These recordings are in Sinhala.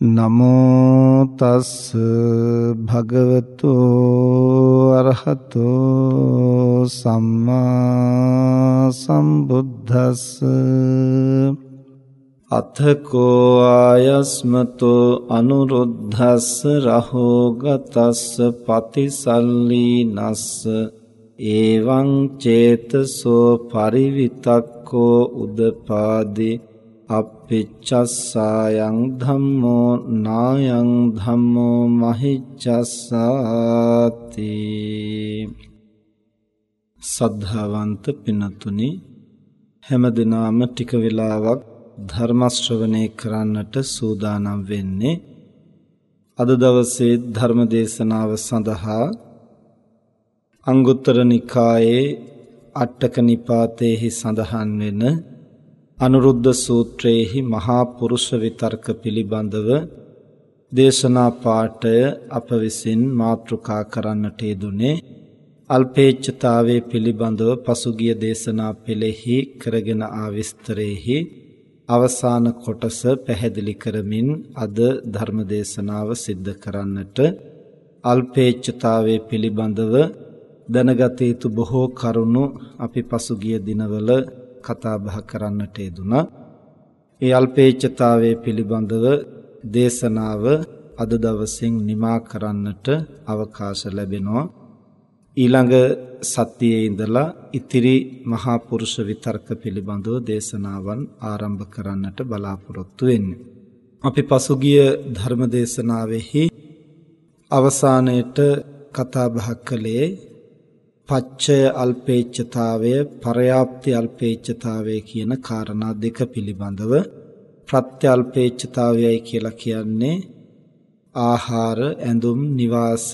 නමෝ තස් භගවතු අරහතෝ සම්මා සම්බුද්දස්ස. අතකෝ ආයස්මතෝ අනුරුද්ධස්ස රහෝගතස්ස පතිසල්ලීනස්ස එවං චේතසෝ පරිවිතක්කෝ උදපාදී අප්පිච්චස්සායන් ධම්මෝ නායන් ධම්මෝ මහිච්චස්සාති සද්ධාවන්ත පිනතුනි හැමදිනාම ටික වෙලාවක් ධර්ම ශ්‍රවණය කරන්නට සූදානම් වෙන්නේ අද දවසේ ධර්ම දේශනාව සඳහා අංගුත්තර නිකායේ අට්ටක නිපාතේහි සඳහන් වෙන අනුරුද්ධ සූත්‍රයේහි මහා පුරුෂ විතර්ක පිළිබඳව දේශනා පාඨය අප විසින් මාතෘකා කරන්නට යෙදුනේ අල්පේච්ඡතාවයේ පිළිබඳව පසුගිය දේශනා පෙළෙහි කරගෙන ආ විස්තරෙහි අවසාන කොටස පැහැදිලි කරමින් අද ධර්ම දේශනාව සිද්ධ කරන්නට අල්පේච්ඡතාවයේ පිළිබඳව දැනගත යුතු බොහෝ කරුණු අපි පසුගිය දිනවල කතා බහ කරන්නට යෙදුනා. ඒ අල්පේච්ඡතාවයේ පිළිබඳව දේශනාව අද දවසින් නිමා කරන්නට අවකාශ ලැබෙනවා. ඊළඟ සතියේ ඉඳලා ඉතිරි මහා පුරුෂ විතර්ක පිළිබඳව දේශනාවන් ආරම්භ කරන්නට බලාපොරොත්තු වෙන්නේ. අපි පසුගිය ධර්ම දේශනාවෙහි අවසානයේට කතා බහ කළේ පච්චය අල්පේච්ඡතාවය පරයාප්ති අල්පේච්ඡතාවය කියන කාරණා දෙක පිළිබඳව ප්‍රත්‍ය අල්පේච්ඡතාවයයි කියලා කියන්නේ ආහාර ඇඳුම් නිවාස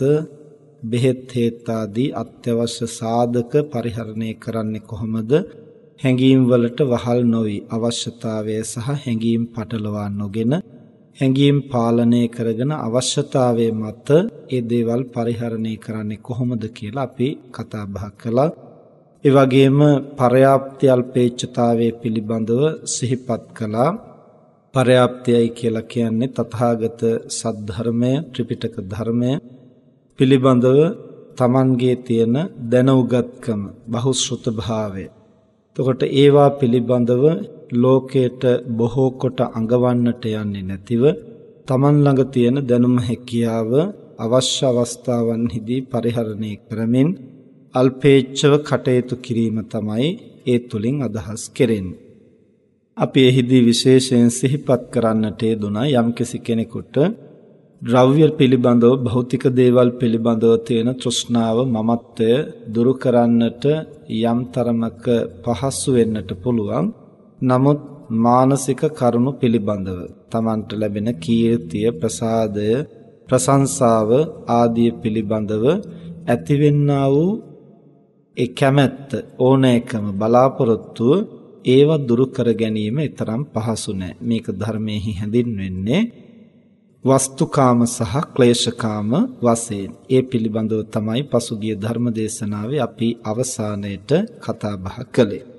බෙහෙත් හේත් ආදී අත්‍යවශ්‍ය සාධක පරිහරණය කරන්නේ කොහොමද? හැඟීම් වලට වහල් නොවි අවශ්‍යතාවය සහ හැඟීම් පටලවා නොගෙන හැඟීම් පාලනය කරගෙන අවශ්‍යතාවයේ මත ඒ දේවල් පරිහරණය කරන්නේ කොහොමද කියලා අපි කතා බහ කළා. ඒ වගේම පරයාප්ති අල්පේච්ඡතාවයේ පිළිබඳව සිහිපත් කළා. පරයාප්තියයි කියලා කියන්නේ තථාගත සද්ධර්මය ත්‍රිපිටක ධර්මය පිළිබඳව Tamanගේ තියෙන දැනුගත්කම බහුශෘත භාවය. එතකොට ඒවා පිළිබඳව ලෝකයට බොහෝ කොට අඟවන්නට යන්නේ නැතිව තමන් ළඟ තියෙන දැනුම හැකියාව අවශ්‍ය අවස්ථාවන්හිදී පරිහරණය කරමින් අල්පේච්ඡව කටයුතු කිරීම තමයි ඒ තුලින් අදහස් කෙරෙන්නේ. අපි එහිදී විශේෂයෙන් සිහිපත් කරන්නට යෙදුනා යම්කිසි කෙනෙකුට ද්‍රව්‍ය පිළිබඳව භෞතික දේවල් පිළිබඳව තියෙන තෘෂ්ණාව මමත්වය දුරු කරන්නට යම් තරමක පහසු වෙන්නට පුළුවන්. නමුත් මානසික කරුණු පිළිබඳව Tamanට ලැබෙන කීර්තිය ප්‍රසාදය ප්‍රශංසාව ආදී පිළිබඳව ඇතිවෙන්නා වූ ඒ කැමැත්ත ඕනෑකම බලාපොරොත්තුව ඒව දුරු කර ගැනීම තරම් පහසු නෑ මේක ධර්මයේ හැඳින්වෙන්නේ වස්තුකාම සහ ක්ලේශකාම වශයෙන් ඒ පිළිබඳව තමයි පසුගිය ධර්ම දේශනාවේ අපි අවසානයේට කතා බහ කළේ.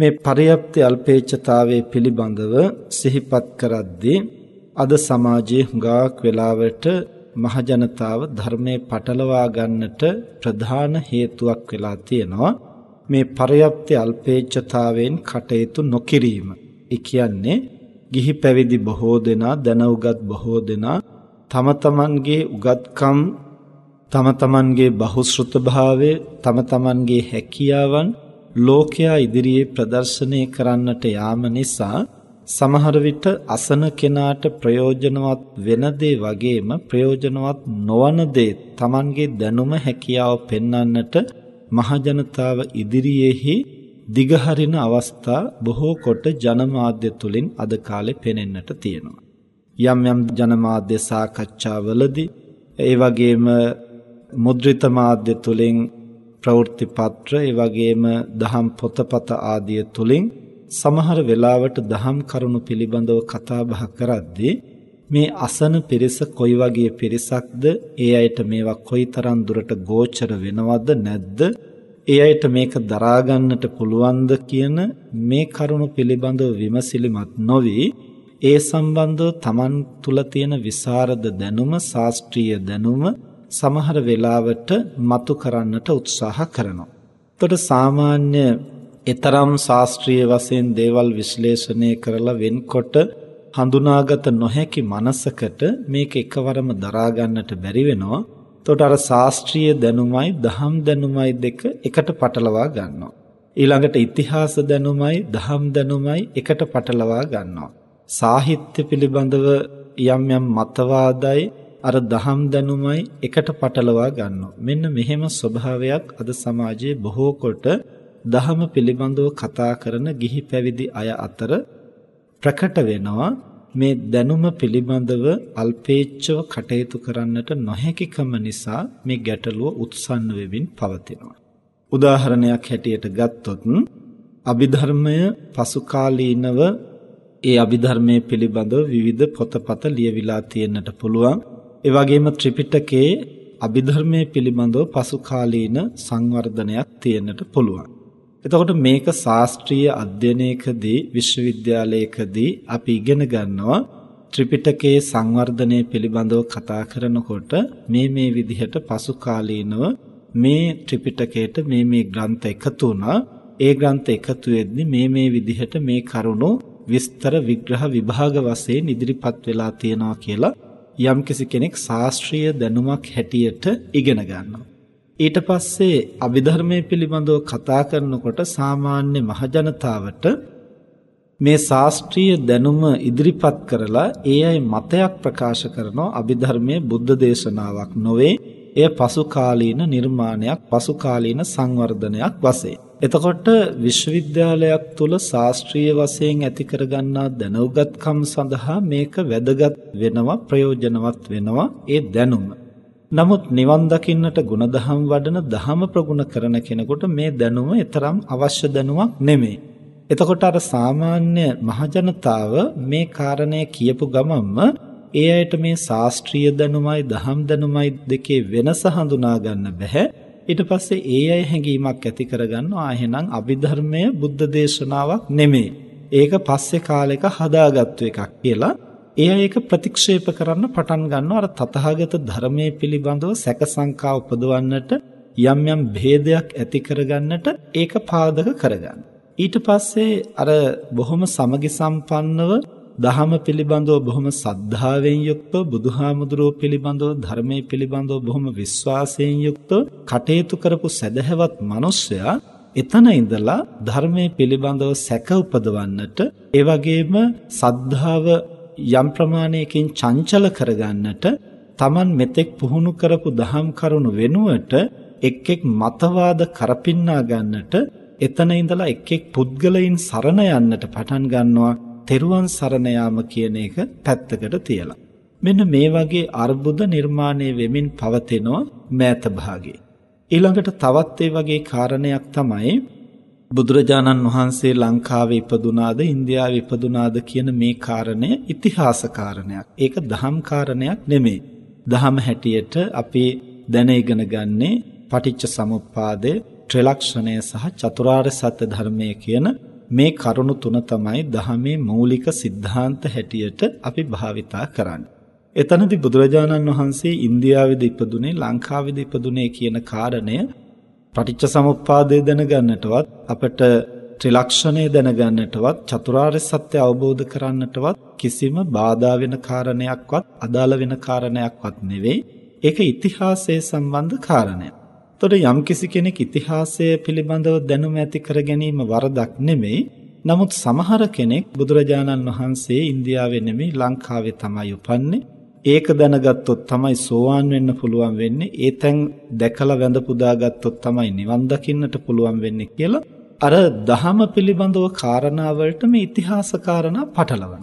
මේ පරියප්ති අල්පේච්ඡතාවයේ පිළිබඳව සිහිපත් කරද්දී අද සමාජයේ හුඟක් වෙලාවට මහජනතාව ධර්මයේ පටලවා ගන්නට ප්‍රධාන හේතුවක් වෙලා තියෙනවා මේ පරයප්ති අල්පේච්ඡතාවෙන් කටයුතු නොකිරීම. ඒ කියන්නේ ගිහි පැවිදි බොහෝ දෙනා දැන උගත් බොහෝ දෙනා තම තමන්ගේ උගත්කම් තම තමන්ගේ බහුශෘත භාවය තම තමන්ගේ හැකියාවන් ලෝකයා ඉදිරියේ ප්‍රදර්ශනය කරන්නට යාම නිසා සමහර විට අසන කෙනාට ප්‍රයෝජනවත් වෙන දේ වගේම ප්‍රයෝජනවත් නොවන දේ Tamanගේ දැනුම හැකියාව පෙන්වන්නට මහජනතාව ඉදිරියේහි දිගහරින අවස්ථා බොහෝ කොට ජනමාධ්‍ය තුලින් අද කාලේ පෙනෙන්නට තියෙනවා. යම් යම් ජනමාධ්‍ය සාකච්ඡාවලදී ඒ වගේම මුද්‍රිත මාධ්‍ය තුලින් ප්‍රවෘත්ති පත්‍ර ඒ වගේම දහම් පොතපත ආදිය තුලින් සමහර වෙලාවට දහම් කරුණු පිළිබඳව කතා බහ කරද්දී මේ අසන පිරිස කොයි වගේ පිරිසක්ද? ඒ අයට මේවා කොයිතරම් දුරට ගෝචර වෙනවද නැද්ද? ඒ අයට මේක දරා ගන්නට පුළුවන්ද කියන මේ කරුණු පිළිබඳව විමසිලිමත් නොවි ඒ සම්බන්ධව Taman තුල තියෙන විසරද දැනුම ශාස්ත්‍රීය දැනුම සමහර වෙලාවට මතු කරන්නට උත්සාහ කරනවා. එතකොට සාමාන්‍ය ඊතරම් ශාස්ත්‍රීය වශයෙන් දේවල් විශ්ලේෂණය කරලා වෙන්කොට හඳුනාගත නොහැකි මනසකට මේක එකවරම දරා ගන්නට බැරි වෙනවා. එතකොට අර ශාස්ත්‍රීය දැනුමයි දහම් දැනුමයි දෙක එකට පටලවා ගන්නවා. ඊළඟට ඉතිහාස දැනුමයි දහම් දැනුමයි එකට පටලවා ගන්නවා. සාහිත්‍ය පිළිබඳව යම් යම් මතවාදයි අර දහම් දැනුමයි එකට පටලවා ගන්නවා. මෙන්න මෙහෙම ස්වභාවයක් අද සමාජයේ බොහෝ කොට දහම පිළිබඳව කතා කරන ගිහි පැවිදි අය අතර ප්‍රකට වෙනවා මේ දැනුම පිළිබඳව අල්පේච්ඡව කටයුතු කරන්නට නොහැකිකම නිසා මේ ගැටලුව උත්සන්න වෙමින් පවතිනවා. උදාහරණයක් හැටියට ගත්තොත් අභිධර්මය පසුකාලීනව ඒ අභිධර්මයේ පිළිබඳව විවිධ පොතපත ලියවිලා තියෙන්නට පුළුවන්. ඒ වගේම ත්‍රිපිටකයේ අභිධර්මයේ පිළිබඳව පසුකාලීන සංවර්ධනයක් තියෙන්නට පුළුවන්. එතකොට මේක ශාස්ත්‍රීය අධ්‍යයනයකදී විශ්වවිද්‍යාලයකදී අපි ඉගෙන ගන්නවා ත්‍රිපිටකයේ සංවර්ධනය පිළිබඳව කතා කරනකොට මේ මේ විදිහට පසු කාලීනව මේ ත්‍රිපිටකයට මේ මේ ග්‍රන්ථ එකතු වුණා ඒ ග්‍රන්ථ එකතු වෙද්දි මේ මේ විදිහට මේ කරුණු විස්තර විග්‍රහ විභාග වශයෙන් ඉදිරිපත් වෙලා තියෙනවා කියලා යම්කිසි කෙනෙක් ශාස්ත්‍රීය දැනුමක් හැටියට ඉගෙන ගන්නවා ඊට පස්සේ අභිධර්මයේ පිළිබඳව කතා කරනකොට සාමාන්‍ය මහජනතාවට මේ ශාස්ත්‍රීය දැනුම ඉදිරිපත් කරලා ඒ අය මතයක් ප්‍රකාශ කරනවා අභිධර්මයේ බුද්ධ දේශනාවක් නොවේ එය පසු කාලීන නිර්මාණයක් පසු කාලීන සංවර්ධනයක් වශයෙන්. එතකොට විශ්වවිද්‍යාලයක් තුල ශාස්ත්‍රීය වශයෙන් ඇති කරගන්නා දැනුගත්කම් සඳහා මේක වැදගත් වෙනවා ප්‍රයෝජනවත් වෙනවා ඒ දැනුම. නමුත් නිවන් දකින්නට ಗುಣධම් වඩන දහම ප්‍රගුණ කරන කෙනෙකුට මේ දැනුම තරම් අවශ්‍ය දැනුමක් නෙමෙයි. එතකොට අර සාමාන්‍ය මහජනතාව මේ කාරණය කියපු ගමන්ම ඒ අයට මේ ශාස්ත්‍රීය දැනුමයි දහම් දැනුමයි දෙකේ වෙනස හඳුනා ගන්න බෑ. ඊට පස්සේ ඒ අය හැඟීමක් ඇති කරගන්නවා එහෙනම් අභිධර්මය බුද්ධ දේශනාවක් නෙමෙයි. ඒක පස්සේ කාලෙක හදාගත්තු එකක් කියලා ඒ අය ඒක ප්‍රතික්ෂේප කරන්න පටන් ගන්නවා අර තථාගත ධර්මයේ පිළිබඳව සැකසංකා උපදවන්නට යම් යම් ભેදයක් ඇති කරගන්නට ඒක පාදක කරගන්න. ඊට පස්සේ අර බොහොම සමගි සම්පන්නව දහම පිළිබඳව බොහොම සද්ධාවෙන් යුක්තව බුදුහාමුදුරුවෝ පිළිබඳව ධර්මයේ පිළිබඳව බොහොම විශ්වාසයෙන් යුක්තව කටයුතු කරපු සදහැවත් මිනිසයා එතන ඉඳලා ධර්මයේ පිළිබඳව සැක උපදවන්නට ඒ වගේම සද්ධාව යම් ප්‍රමාණයකින් චංචල කරගන්නට Taman මෙතෙක් පුහුණු කරපු දහම් කරුණු වෙනුවට එක් එක් මතවාද කරපින්නා ගන්නට එතන ඉඳලා එක් එක් පුද්ගලයන් සරණ යන්නට පටන් ගන්නවා. තෙරුවන් සරණ යාම කියන එක පැත්තකට තියලා මෙන්න මේ වගේ අර්බුද නිර්මාණය වෙමින් පවතිනවා මෑත භාගේ ඊළඟට තවත් ඒ වගේ කාරණයක් තමයි බුදුරජාණන් වහන්සේ ලංකාවේ ඉපදුනාද ඉන්දියාවේ ඉපදුනාද කියන මේ කාරණය ඉතිහාස කාරණයක්. ඒක දහම් කාරණයක් නෙමෙයි. දහම හැටියට අපි දැන ඉගෙන ගන්නේ පටිච්ච සමුප්පාදය, ත්‍රිලක්ෂණය සහ චතුරාර්ය සත්‍ය ධර්මය කියන මේ කරුණු තුන තමයි දහමේ මූලික સિદ્ધාන්ත හැටියට අපි භාවිතා කරන්නේ. එතනදී බුදුරජාණන් වහන්සේ ඉන්දියාවේදී ඉපදුනේ ලංකාවේදී ඉපදුනේ කියන කාරණය පටිච්ච සමුප්පාදය දැනගන්නටවත් අපට ත්‍රිලක්ෂණය දැනගන්නටවත් චතුරාර්ය සත්‍ය අවබෝධ කරන්නටවත් කිසිම බාධා වෙන කාරණයක්වත් අදාළ වෙන කාරණයක්වත් නෙවෙයි. ඒක ඉතිහාසයේ සම්බන්ධ කාරණයක්. එතකොට යම්කිසි කෙනෙක් ඉතිහාසය පිළිබඳව දැනුම ඇති කර ගැනීම වරදක් නෙමෙයි. නමුත් සමහර කෙනෙක් බුදුරජාණන් වහන්සේ ඉන්දියාවේ නෙමෙයි ලංකාවේ තමයි උපන්නේ. ඒක දැනගත්තොත් තමයි සෝවාන් වෙන්න පුළුවන් වෙන්නේ. ඒ තැන් දැකලා වැඳ පුදාගත්තොත් තමයි නිවන් දකින්නට පුළුවන් වෙන්නේ කියලා අර දහම පිළිබඳව කාරණා වලට මේ ඉතිහාස කාරණා පටලවන.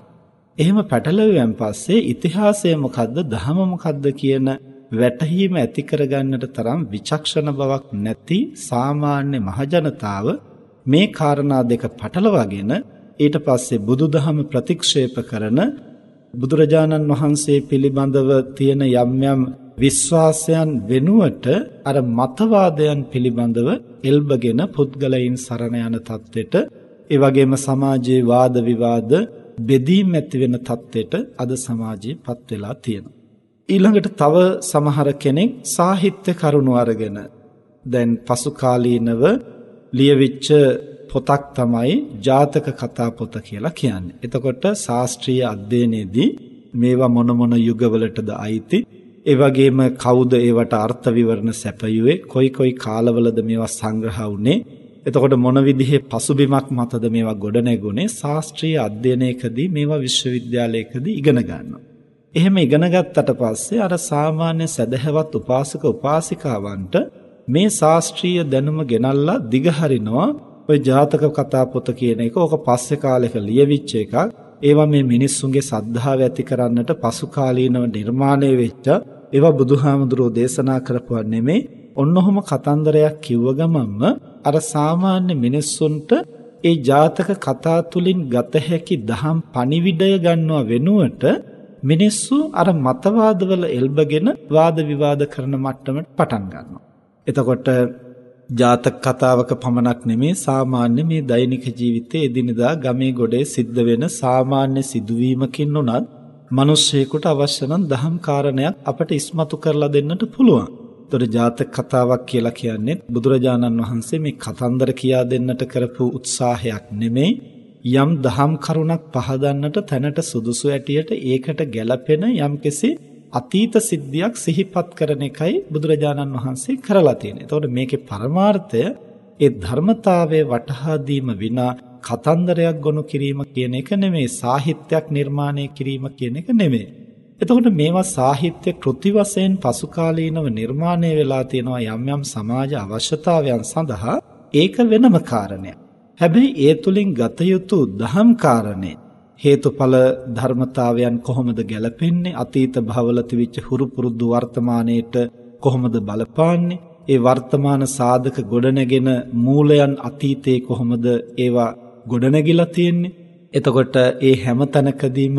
එහෙම පැටලෙවියන් පස්සේ ඉතිහාසය මොකද්ද දහම මොකද්ද කියන වැටහීම ඇති කරගන්නට තරම් විචක්ෂණ බවක් නැති සාමාන්‍ය මහජනතාව මේ කාරණා දෙක පටලවාගෙන ඊට පස්සේ බුදුදහම ප්‍රතික්ෂේප කරන බුදුරජාණන් වහන්සේ පිළිබඳව තියෙන යම් යම් විශ්වාසයන් වෙනුවට අර මතවාදයන් පිළිබඳව එල්බගෙන පුද්ගලයන් සරණ යන தත්වෙට ඒ වගේම සමාජයේ වාද විවාද බෙදීම් ඇති වෙන தත්වෙට අද සමාජයේපත් වෙලා තියෙනවා. ඊළඟට තව සමහර කෙනෙක් සාහිත්‍ය කරුණු අරගෙන දැන් පසු කාලීනව ලියවිච්ච පොතක් තමයි ජාතක කතා පොත කියලා කියන්නේ. එතකොට ශාස්ත්‍රීය අධ්‍යයනයේදී මේවා මොන මොන යුගවලටද අයිති ඒ වගේම කවුද ඒවට අර්ථ විවරණ සැපයුවේ කොයි කොයි කාලවලද මේවා සංග්‍රහ වුනේ එතකොට මොන විදිහේ පසුබිමක් මතද මේවා ගොඩනැගුණේ ශාස්ත්‍රීය අධ්‍යයනයකදී මේවා විශ්වවිද්‍යාලයකදී ඉගෙන ගන්නවා. එහෙම ඉගෙන ගත්තට පස්සේ අර සාමාන්‍ය සදහැවත් උපාසක උපාසිකාවන්ට මේ ශාස්ත්‍රීය දැනුම ගෙනල්ලා දිගහරිනවා ওই ජාතක කතා පොත කියන එක ඕක පස්සේ කාලෙක ලියවිච්ච එකක්. ඒවා මේ මිනිස්සුන්ගේ සද්ධාව ඇති කරන්නට පසු කාලීනව නිර්මාණය වෙච්ච ඒවා බුදුහාමුදුරෝ දේශනා කරපුවා නෙමෙයි. ඔන්නෝම කතන්දරයක් කිව්ව ගමන්ම අර සාමාන්‍ය මිනිස්සුන්ට ඒ ජාතක කතා තුලින් ගත හැකි දහම් පණිවිඩය ගන්නව වෙනුවට මිනිස්සු අර මතවාදවල එල්බගෙන වාද විවාද කරන මට්ටමට පටන් ගන්නවා. එතකොට ජාතක කතාවක පමණක් නෙමේ සාමාන්‍ය මේ දෛනික ජීවිතයේ එදිනෙදා ගමේ ගොඩේ සිද්ධ වෙන සාමාන්‍ය සිදුවීමකින් උනත් මිනිස්සෙකුට අවශ්‍ය නම් දහම් කාරණයක් අපට ඉස්මතු කරලා දෙන්නට පුළුවන්. ඒතර ජාතක කතාවක් කියලා කියන්නේ බුදුරජාණන් වහන්සේ මේ කතන්දර කියා දෙන්නට කරපු උත්සාහයක් නෙමෙයි යම් දහම් කරුණක් පහදන්නට තැනට සුදුසු ඇටියට ඒකට ගැළපෙන යම්කිසි අතීත සිද්ධියක් සිහිපත් කරන එකයි බුදුරජාණන් වහන්සේ කරලා තියෙන්නේ. එතකොට මේකේ පරමාර්ථය ඒ ධර්මතාවයේ වටහා දීම විනා කතන්දරයක් ගොනු කිරීම කියන එක නෙමෙයි සාහිත්‍යයක් නිර්මාණය කිරීම කියන එක නෙමෙයි. එතකොට මේවා සාහිත්‍ය කෘති වශයෙන් පසු කාලීනව නිර්මාණය වෙලා තියෙනවා යම් යම් සමාජ අවශ්‍යතාවයන් සඳහා ඒක වෙනම කාරණයක්. හැබැයි ඒ තුලින් ගත යුතු දහම් කාරණේ හේතුඵල ධර්මතාවයන් කොහොමද ගැලපෙන්නේ අතීත භවවල තිබිච්ච හුරු පුරුදු වර්තමානයේට කොහොමද බලපාන්නේ ඒ වර්තමාන සාධක ගොඩනැගෙන මූලයන් අතීතයේ කොහොමද ඒවා ගොඩනැගිලා තියෙන්නේ? එතකොට ඒ හැම තැනකදීම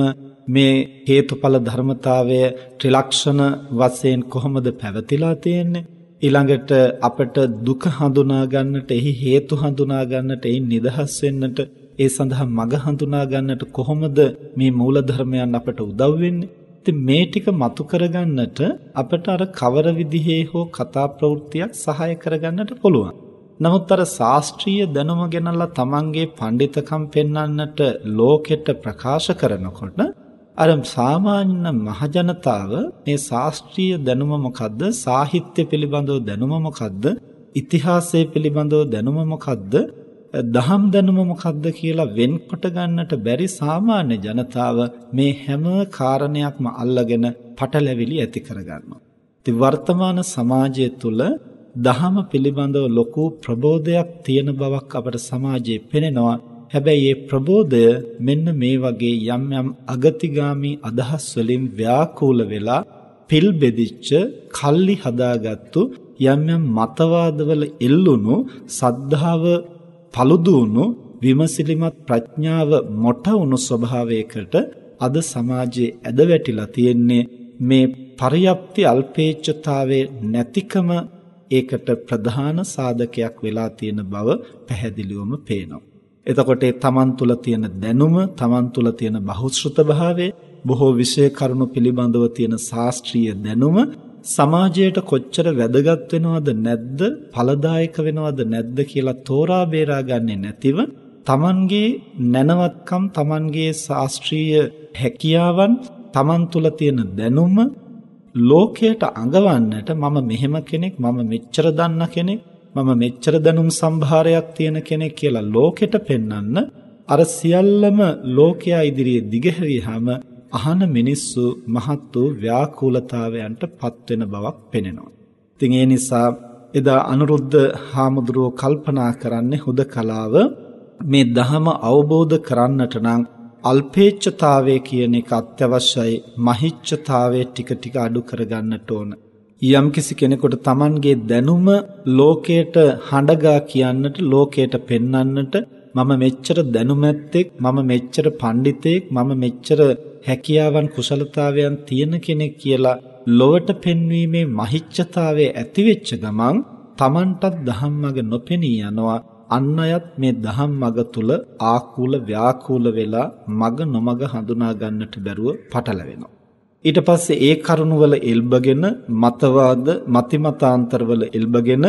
මේ හේතුඵල ධර්මතාවය ත්‍රිලක්ෂණ වශයෙන් කොහොමද පැවතිලා තියෙන්නේ? ඊළඟට අපට දුක හඳුනා ගන්නට එහි හේතු හඳුනා ගන්නට එයින් නිදහස් වෙන්නට ඒ සඳහා මඟ හඳුනා ගන්නට කොහොමද මේ මූලධර්මයන් අපට උදව් වෙන්නේ? ඉතින් මේ ටික මතු කරගන්නට අපට අර කවර විදිහේ හෝ කතා ප්‍රවෘත්තියක් සහාය කරගන්නට පුළුවන්. නමුත් අර ශාස්ත්‍රීය දැනුම ගැනලා තමන්ගේ පඬිතකම් පෙන්වන්නට ලෝකෙට ප්‍රකාශ කරනකොට අර සාමාන්‍ය මහජනතාව මේ ශාස්ත්‍රීය දැනුම මොකද්ද සාහිත්‍ය පිළිබඳව දැනුම මොකද්ද ඉතිහාසය පිළිබඳව දැනුම මොකද්ද දහම් දැනුම මොකක්ද කියලා වෙන්කොට ගන්නට බැරි සාමාන්‍ය ජනතාව මේ හැම කාරණයක්ම අල්ලගෙන පටලැවිලි ඇති කරගන්නවා. ඉතින් වර්තමාන සමාජය තුළ දහම පිළිබඳව ලොකු ප්‍රබෝධයක් තියෙන බවක් අපට සමාජයේ පෙනෙනවා. හැබැයි මේ ප්‍රබෝධය මෙන්න මේ වගේ යම් යම් අගතිගාමි අදහස් වලින් ව්‍යාකූල වෙලා පිල් බෙදිච්ච කල්ලි හදාගත්තු යම් යම් මතවාදවල එල්ලුණු සද්ධාව paludu වුණු විමසිලිමත් ප්‍රඥාව මොට වුණු ස්වභාවයකට අද සමාජයේ ඇද වැටිලා තියෙන්නේ මේ පරියප්ති අල්පේච්ඡතාවයේ නැතිකම ඒකට ප්‍රධාන සාධකයක් වෙලා තියෙන බව පැහැදිලිවම පේනවා. එතකොට ඒ තමන් තුළ තියෙන දැනුම, තමන් තුළ තියෙන බහුශෘත භාවය, බොහෝ විෂය කරුණු පිළිබඳව තියෙන ශාස්ත්‍රීය දැනුම සමාජයට කොච්චර වැදගත් වෙනවද නැද්ද, ඵලදායක වෙනවද නැද්ද කියලා තෝරා බේරා ගන්නේ නැතිව තමන්ගේ නැනවත්කම්, තමන්ගේ ශාස්ත්‍රීය හැකියාවන්, තමන් තුළ තියෙන දැනුම ලෝකයට අඟවන්නට මම මෙහෙම කෙනෙක් මම මෙච්චර දන්න කෙනෙක් මම මෙච්චර දැනුම් සම්භාරයක් තියෙන කෙනෙක් කියලා ලෝකෙට පෙන්වන්න අර සියල්ලම ලෝකයා ඉදිරියේ දිගහැරියාම අහන මිනිස්සු මහත් වූ ව්‍යාකූලතාවයන්ට පත්වෙන බවක් පෙනෙනවා. ඉතින් ඒ නිසා එදා අනුරුද්ධ හාමුදුරුවෝ කල්පනා කරන්නේ හුදකලාව මේ ධහම අවබෝධ කරන්නට නම් අල්පේච්ඡතාවය කියන එක අත්‍යවශ්‍යයි මහිච්ඡතාවය ටික ටික අඩු කරගන්නට ඕන යම්කිසි කෙනෙකුට Tamanගේ දැනුම ලෝකයට හඬගා කියන්නට ලෝකයට පෙන්වන්නට මම මෙච්චර දැනුමැත්තෙක් මම මෙච්චර පඬිතෙක් මම මෙච්චර හැකියාවන් කුසලතාවයන් තියෙන කෙනෙක් කියලා ලොවට පෙන්වීමේ මහිච්ඡතාවය ඇති වෙච්ච ගමන් Tamanටත් ධම්මග නොපෙනී යනවා අන් අයත් මේ දහම් මඟ තුල ආකූල ව්‍යාකූල වෙලා මඟ නොමඟ හඳුනා ගන්නට බැරුව පටලවෙනවා. ඊට පස්සේ ඒ කරුණවල එල්බගෙන මතවාද මතිමතාන්තරවල එල්බගෙන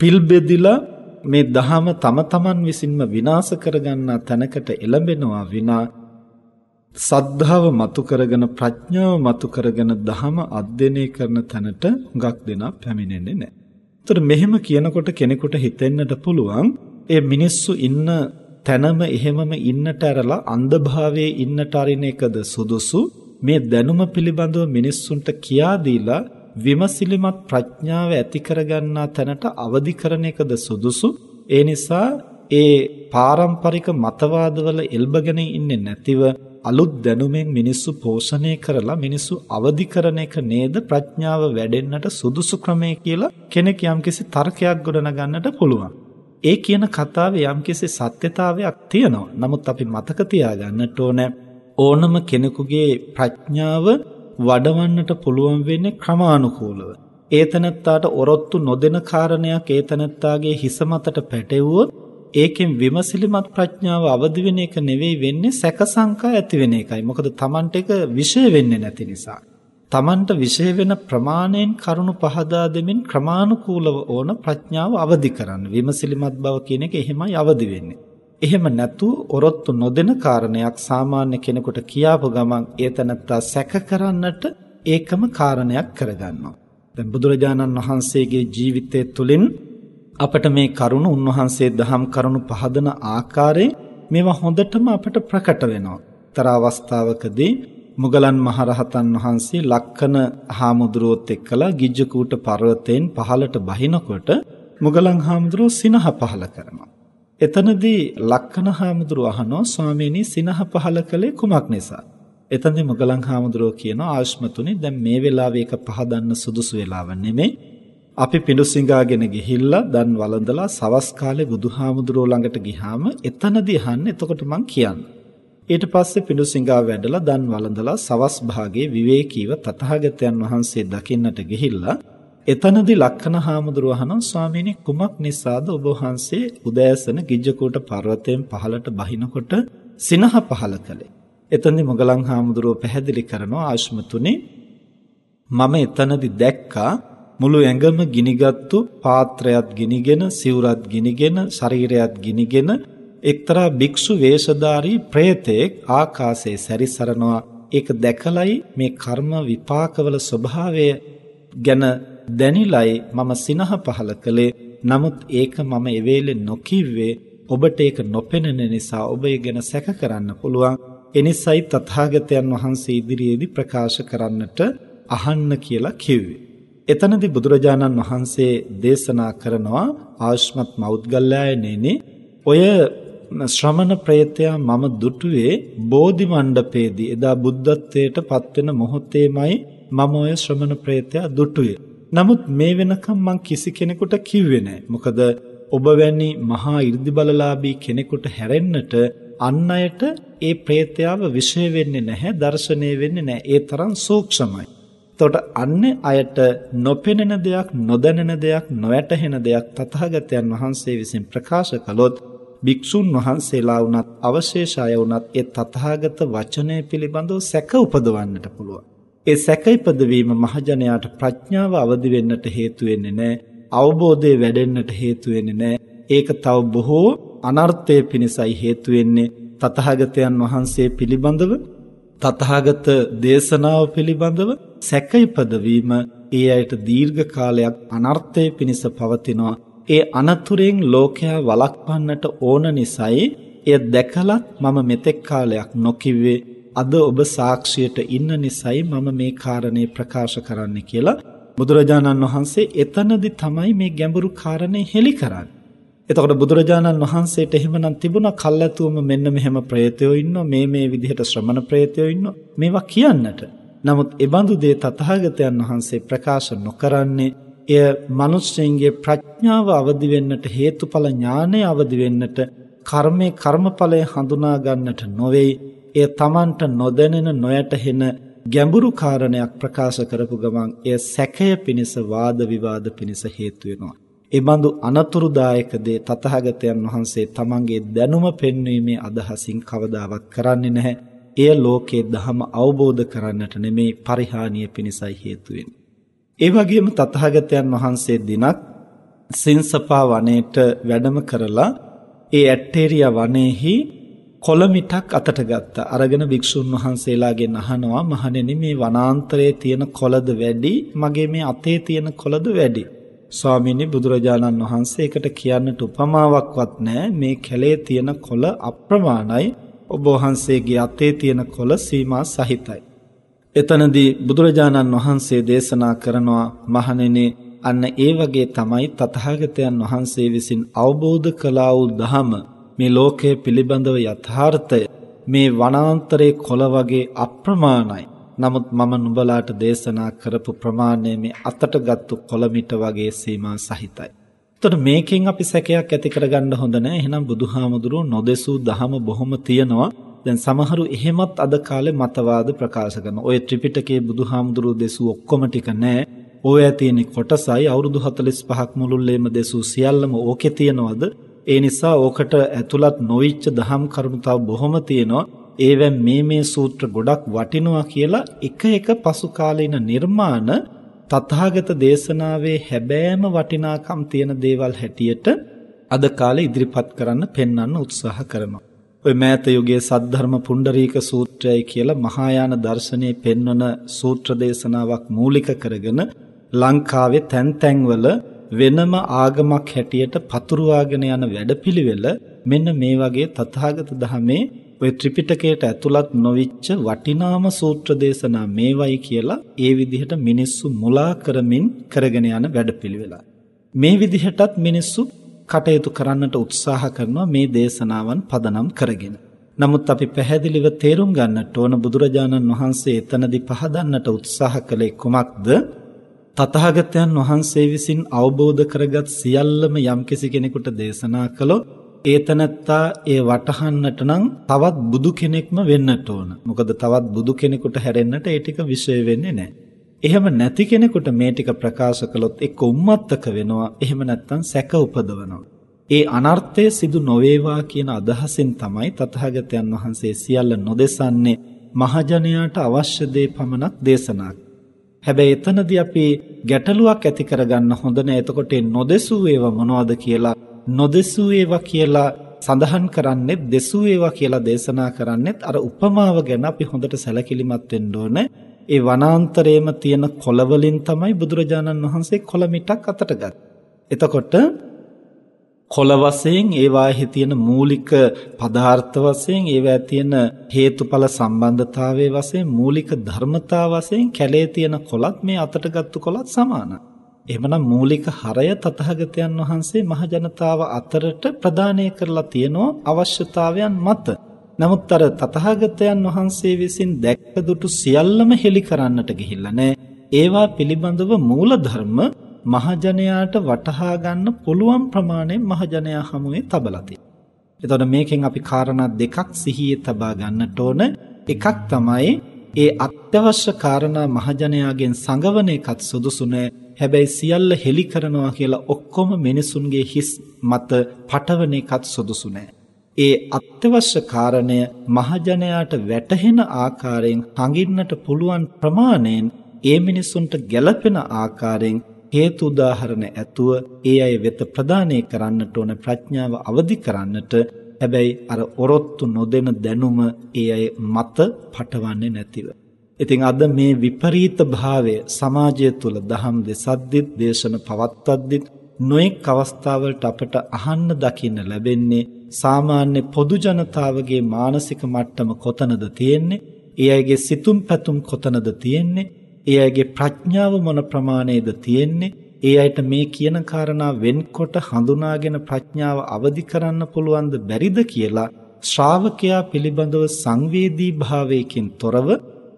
පිල් බෙදිලා මේ දහම තම තමන් විසින්ම විනාශ කරගන්නා තැනකට එළඹෙනවා විනා සද්ධාව මතු කරගෙන ප්‍රඥාව මතු කරගෙන දහම අධ්‍යයනය කරන තැනට හුඟක් දෙනා පැමිණෙන්නේ නැහැ. ඒතර මෙහෙම කියනකොට කෙනෙකුට හිතෙන්නට පුළුවන් ඒ මිනිස්සු ඉන්න තැනම එහෙමම ඉන්නට ඇරලා අන්ධභාවයේ ඉන්නට අරින එකද සුදුසු මේ දැනුම පිළිබඳව මිනිස්සුන්ට කියා දීලා විමසිලිමත් ප්‍රඥාව ඇති කරගන්නා තැනට අවදි කරන එකද සුදුසු ඒ නිසා ඒ පාරම්පරික මතවාදවල එල්බගෙන ඉන්නේ නැතිව අලුත් දැනුමෙන් මිනිස්සු පෝෂණය කරලා මිනිස්සු අවදි කරන එක නේද ප්‍රඥාව වැඩෙන්නට සුදුසු ක්‍රමය කියලා කෙනෙක් යම්කිසි තර්කයක් ගොඩනගන්නට පුළුවන්. ඒ කියන කතාවේ යම්කිසි සත්‍යතාවයක් තියෙනවා. නමුත් අපි මතක තියාගන්නට ඕනේ ඕනම කෙනෙකුගේ ප්‍රඥාව වඩවන්නට පුළුවන් වෙන්නේ ක්‍රමානුකූලව. ඒතනත්තාට ඔරොත්තු නොදෙන කාරණයක් ඒතනත්තාගේ හිස මතට පැටවුවොත් ඒකෙන් විමසිලිමත් ප්‍රඥාව අවදි වෙන එක නෙවෙයි වෙන්නේ සැක සංකා ඇති වෙන එකයි. මොකද Tamanට එක විෂය වෙන්නේ නැති නිසා. Tamanට විෂය වෙන ප්‍රමාණයෙන් කරුණු පහදා දෙමින් ක්‍රමානුකූලව ඕන ප්‍රඥාව අවදි කරන්න. විමසිලිමත් බව කියන එක එහෙමයි අවදි වෙන්නේ. එහෙම නැතු ඔරොත්තු නොදෙන කාරණයක් සාමාන්‍ය කෙනෙකුට කියාපු ගමන් ඒතනත්තා සැක කරන්නට ඒකම කාරණයක් කරගන්නවා. දැන් බුදුරජාණන් වහන්සේගේ ජීවිතය තුළින් අපට මේ කරුණ උන්වහන්සේ දහම් කරුණු පහදන ආකාරයෙන් මේවා හොඳටම අපට ප්‍රකට වෙනවා. තර අවස්ථාවකදී මුගලන් මහරහතන් වහන්සේ ලක්කන හාමුදුරුවොත් එක්කලා ගිජ්ජකූට පර්වතයෙන් පහළට බහිනකොට මුගලන් හාමුදුරුවෝ සිනහ පහළ කරනවා. එතනදී ලක්කන හාමුදුරුව අහනවා ස්වාමීනි සිනහ පහළ කළේ කුමක් නිසා? එතනදී මුගලන් හාමුදුරුවෝ කියනවා ආශ්මතුනි දැන් මේ වෙලාවේ එක පහදන්න සුදුසු වෙලාව නෙමෙයි අපි පිඬුසිඟාගෙන ගිහිල්ලා දන් වළඳලා සවස් කාලේ බුදුහාමුදුරුවෝ ළඟට ගිහාම එතනදී අහන්න එතකොට මං කියන්න. ඊට පස්සේ පිඬුසිඟා වැඩලා දන් වළඳලා සවස් භාගයේ විවේකීව තථාගතයන් වහන්සේ දකින්නට ගිහිල්ලා එතනදී ලක්කන හාමුදුරුව අහනවා ස්වාමීනි කුමක් නිසාද ඔබ වහන්සේ උදෑසන ගිජ්ජකූට පර්වතයෙන් පහළට බහිනකොට සිනහ පහළ කළේ. එතනදී මොගලන් හාමුදුරුව පැහැදිලි කරනවා ආශ්මතුනේ මම එතනදී දැක්කා මුළු ඇඟම ගිනිගත්තු පාත්‍රයත් ගිනිගෙන සිවුරත් ගිනිගෙන ශරීරයත් ගිනිගෙන එක්තරා භික්ෂු වේශධාරී ප්‍රේතෙක් ආකාශයේ සැරිසරනවා ඒක දැකලයි මේ කර්ම විපාකවල ස්වභාවය ගැන දැනිලයි මම සිනහ පහල කළේ. නමුත් ඒක මම එවේලේ නොකිව්වේ ඔබට ඒක නොපෙනෙන නිසා ඔබ ඒ ගැන සැක කරන්න පුළුවන්. එනිසයි තථාගතයන් වහන්සේ ඉදිරියේදී ප්‍රකාශ කරන්නට අහන්න කියලා කිව්වේ. එතනදී බුදුරජාණන් වහන්සේ දේශනා කරනවා ආශ්මත් මෞද්ගල්‍යයනේනි ඔය ශ්‍රමණ ප්‍රේතයා මම දුටුවේ බෝධි මණ්ඩපේදී එදා බුද්ධත්වයට පත්වෙන මොහොතේමයි මම ඔය ශ්‍රමණ ප්‍රේතයා දුටුවේ. නමුත් මේ වෙනකම් මං කිසි කෙනෙකුට කිව්වේ නැහැ. මොකද ඔබ වැනි මහා 이르දි බලලාභී කෙනෙකුට හැරෙන්නට අන් අයට ඒ ප්‍රේතයාව විශ්ේ වෙන්නේ නැහැ දර්ශනය වෙන්නේ නැහැ ඒ තරම් සූක්ෂමයි. එතකොට අන්නේ අයට නොපෙනෙන දෙයක් නොදැනෙන දෙයක් නොවැටහෙන දෙයක් තථාගතයන් වහන්සේ විසින් ප්‍රකාශ කළොත් භික්ෂුන් වහන්සේලා වුණත් අවශේෂ අය වුණත් ඒ තථාගත වචනය පිළිබඳව සැක උපදවන්නට පුළුවන්. ඒ සැක ඉපදවීම මහජනයාට ප්‍රඥාව අවදි වෙන්නට හේතු වෙන්නේ නැහැ. අවබෝධය වැඩෙන්නට හේතු වෙන්නේ නැහැ. ඒක තව බොහෝ අනර්ථය පිණිසයි හේතු වෙන්නේ. තථාගතයන් වහන්සේ පිළිබඳව තථාගත දේශනාව පිළිබඳව සැක ඉපදවීම ඒ අයට දීර්ඝ කාලයක් අනර්ථය පිණිස පවතිනවා. ඒ අනතුරෙන් ලෝකයා වළක්වන්නට ඕන නිසායි එය දැකලත් මම මෙතෙක් කාලයක් නොකිව්වේ අද ඔබ සාක්ෂියට ඉන්න නිසායි මම මේ කාරණේ ප්‍රකාශ කරන්න කියලා බුදුරජාණන් වහන්සේ එතනදි තමයි මේ ගැඹුරු කාරණේ හෙළි කරන්නේ. එතකොට බුදුරජාණන් වහන්සේට එහෙමනම් තිබුණා කල්ැතුවම මෙන්න මෙහෙම ප්‍රේතයෝ ඉන්නවා මේ මේ විදිහට ශ්‍රමණ ප්‍රේතයෝ ඉන්නවා මේවා කියන්නට. නමුත් ඒ බඳු දේ තථාගතයන් වහන්සේ ප්‍රකාශ නොකරන්නේ එය මිනිස්යන්ගේ ප්‍රඥාව අවදි වෙන්නට හේතුඵල ඥානය අවදි වෙන්නට කර්මේ කර්මඵලය හඳුනා ගන්නට නොවේ එය Tamanට නොදැනෙන නොයැටහෙන ගැඹුරු කාරණයක් ප්‍රකාශ කරපු ගමන් එය සැකය පිණිස වාද විවාද පිණිස හේතු වෙනවා. ඒ බඳු අනතුරුදායක දේ තථාගතයන් වහන්සේ තමන්ගේ දැනුම පෙන්වීමේ අදහසින් කවදාවත් කරන්නේ නැහැ. එය ලෝකේ ධහම අවබෝධ කරන්නට නෙමේ පරිහානිය පිණිසයි හේතු වෙන්නේ. ඒ වගේම තථාගතයන් වහන්සේ දිනක් සින්සපා වනයේට වැඩම කරලා ඒ ඇට්ටේරියා වනයේහි කොළමිටක් අතට ගත්තා. අරගෙන භික්ෂුන් වහන්සේලාගෙන් අහනවා මහණෙනි මේ වනාන්තරයේ තියෙන කොළද වැඩි මගේ මේ අතේ තියෙන කොළද වැඩි? ස්වාමීනි බුදුරජාණන් වහන්සේ එකට කියන්නට උපමාවක්වත් නැහැ. මේ කැලේ තියෙන කොළ අප්‍රමාණයි. ඔබ වහන්සේගේ අතේ තියෙන කොළ සීමා සහිතයි. එතනදී බුදුරජාණන් වහන්සේ දේශනා කරනවා මහණෙනි අන්න ඒ වගේ තමයි තථාගතයන් වහන්සේ විසින් අවබෝධ කළා වූ ධහම මේ ලෝකයේ පිළිබඳව යථාර්ථය මේ වනාන්තරයේ කොළ වගේ අප්‍රමාණයි. නමුත් මම නුඹලාට දේශනා කරපු ප්‍රමාණය මේ අතට ගත්තු කොළමිට වගේ සීමා සහිතයි. එතකොට මේකෙන් අපි සැකයක් ඇති කරගන්න හොඳ නැහැ. එහෙනම් බුදුහාමුදුරුවෝ නොදෙසූ දහම බොහොම තියෙනවා. දැන් සමහරු එහෙමත් අද කාලේ මතවාද ප්‍රකාශ කරනවා. ඔය ත්‍රිපිටකයේ බුදුහාමුදුරුවෝ දෙසූ ඔක්කොම ටික නැහැ. ඔය තියෙන කොටසයි අවුරුදු 45ක් මුළුල්ලේම දෙසූ සියල්ලම ඕකේ තියනවද? ඒ නිසා ඕකට ඇතුළත් නොවිච්ච දහම් කරුණු තව බොහොම තියෙනවා. ඒවෙන් මේ මේ සූත්‍ර ගොඩක් වටිනවා කියලා එක එක පසු කාලීන නිර්මාණ තථාගත දේශනාවේ හැබෑම වටිනාකම් තියෙන දේවල් හැටියට අද කාලේ ඉදිරිපත් කරන්න පෙන්වන්න උත්සාහ කරනවා. ඔය මෑත යුගයේ සද්ධර්ම පුණ්ඩරීක සූත්‍රයයි කියලා මහායාන දර්ශනයේ පෙන්වන සූත්‍ර දේශනාවක් මූලික කරගෙන ලංකාවේ තැන් තැන්වල වෙනම ආගමක් හැටියට පතුරවාගෙන යන වැඩපිළිවෙල මෙන්න මේ වගේ තථාගත ධර්මයේ ඔය ත්‍රිපිටකයට ඇතුළත් නොවිච්ච වටිනාම සූත්‍ර දේශනා මේවයි කියලා ඒ විදිහට මිනිස්සු මුලා කරමින් කරගෙන යන වැඩපිළිවෙල. මේ විදිහටත් මිනිස්සු කටයුතු කරන්නට උත්සාහ කරනවා මේ දේශනාවන් පදනම් කරගෙන. නමුත් අපි පැහැදිලිව තේරුම් ගන්නට ඕන බුදුරජාණන් වහන්සේ එතනදී පහදන්නට උත්සාහ කළේ කුමක්ද? තථාගතයන් වහන්සේ විසින් අවබෝධ කරගත් සියල්ලම යම්කිසි කෙනෙකුට දේශනා කළොත් ඒතනත්තා ඒ වටහන්නට නම් තවත් බුදු කෙනෙක්ම වෙන්නට ඕන. මොකද තවත් බුදු කෙනෙකුට හැරෙන්නට ඒ ටික විශ්ය වෙන්නේ නැහැ. එහෙම නැති කෙනෙකුට මේ ටික ප්‍රකාශ කළොත් එක්ක උම්මත්තක වෙනවා. එහෙම නැත්නම් සැක උපදවනවා. ඒ අනර්ථය සිදු නොවේවා කියන අදහසින් තමයි තථාගතයන් වහන්සේ සියල්ල නොදෙසන්නේ මහජනයාට අවශ්‍ය දේ පමණක් දේශනා හැබැයි එතනදී අපි ගැටලුවක් ඇති කරගන්න හොඳ නෑ. එතකොට නොදෙසූ ඒවා මොනවද කියලා නොදෙසූ ඒවා කියලා සඳහන් කරන්නේ දෙසූ ඒවා කියලා දේශනා කරන්නේත් අර උපමාව ගැන අපි හොඳට සැලකිලිමත් වෙන්න ඕනේ. ඒ වනාන්තරයේම තියෙන කොළ වලින් තමයි බුදුරජාණන් වහන්සේ කොළ මිටක් අතට ගත්තේ. එතකොට කොළ වශයෙන් ඒවාෙහි තියෙන මූලික පදාර්ථ වශයෙන් ඒවා තියෙන හේතුඵල සම්බන්ධතාවයේ වශයෙන් මූලික ධර්මතා වශයෙන් කැලේ තියෙන කොළත් මේ අතට ගත්තු කොළත් සමානයි. එහෙමනම් මූලික හරය තථාගතයන් වහන්සේ මහජනතාව අතරට ප්‍රදානය කරලා තියෙනවා අවශ්‍යතාවයන් මත. නමුත් අර තථාගතයන් වහන්සේ විසින් දැක්ක දුටු සියල්ලම හෙළි කරන්නට ගිහිල්ලා නැහැ. ඒවා පිළිබඳව මූල ධර්ම මහජනයාට වටහා ගන්න පුළුවන් ප්‍රමාණය මහජනයා හමුවේ තබලා තියෙනවා. එතකොට මේකෙන් අපි කාරණා දෙකක් සිහියේ තබා ගන්නට ඕන. එකක් තමයි ඒ අත්‍යවශ්‍ය කාරණා මහජනයාගෙන් සංගවන එකත් සුදුසු නෑ. හැබැයි සියල්ල හෙලි කරනවා කියලා ඔක්කොම මිනිසුන්ගේ හිස් මත පටවන එකත් සුදුසු නෑ. ඒ අත්‍යවශ්‍ය කාරණය මහජනයාට වැටහෙන ආකාරයෙන් හඟින්නට පුළුවන් ප්‍රමාණයෙන් ඒ මිනිසුන්ට ගැළපෙන ආකාරයෙන් හේතු උදාහරණ ඇතුව ඒ අය වෙත ප්‍රදානය කරන්නට ඕන ප්‍රඥාව අවදි කරන්නට හැබැයි අර ඔරොත්තු නොදෙන දැනුම ඒ අය මත පටවන්නේ නැතිව. ඉතින් අද මේ විපරීත භාවය සමාජය තුළ දහම් දෙසද්දිත් දේශන පවත්වද්දිත් නොඑක් අවස්ථාවලට අපට අහන්න දකින්න ලැබෙන්නේ සාමාන්‍ය පොදු ජනතාවගේ මානසික මට්ටම කොතනද තියෙන්නේ? ඒ අයගේ සිතුම් පැතුම් කොතනද තියෙන්නේ? ඒ අයගේ ප්‍රඥාව මොන ප්‍රමාණයද තියෙන්නේ? ඒ අයට මේ කියන කාරණා වෙන්කොට හඳුනාගෙන ප්‍රඥාව අවදි කරන්න පුළුවන්ද බැරිද කියලා ශ්‍රාවකයා පිළිබඳව සංවේදී භාවයකින් තොරව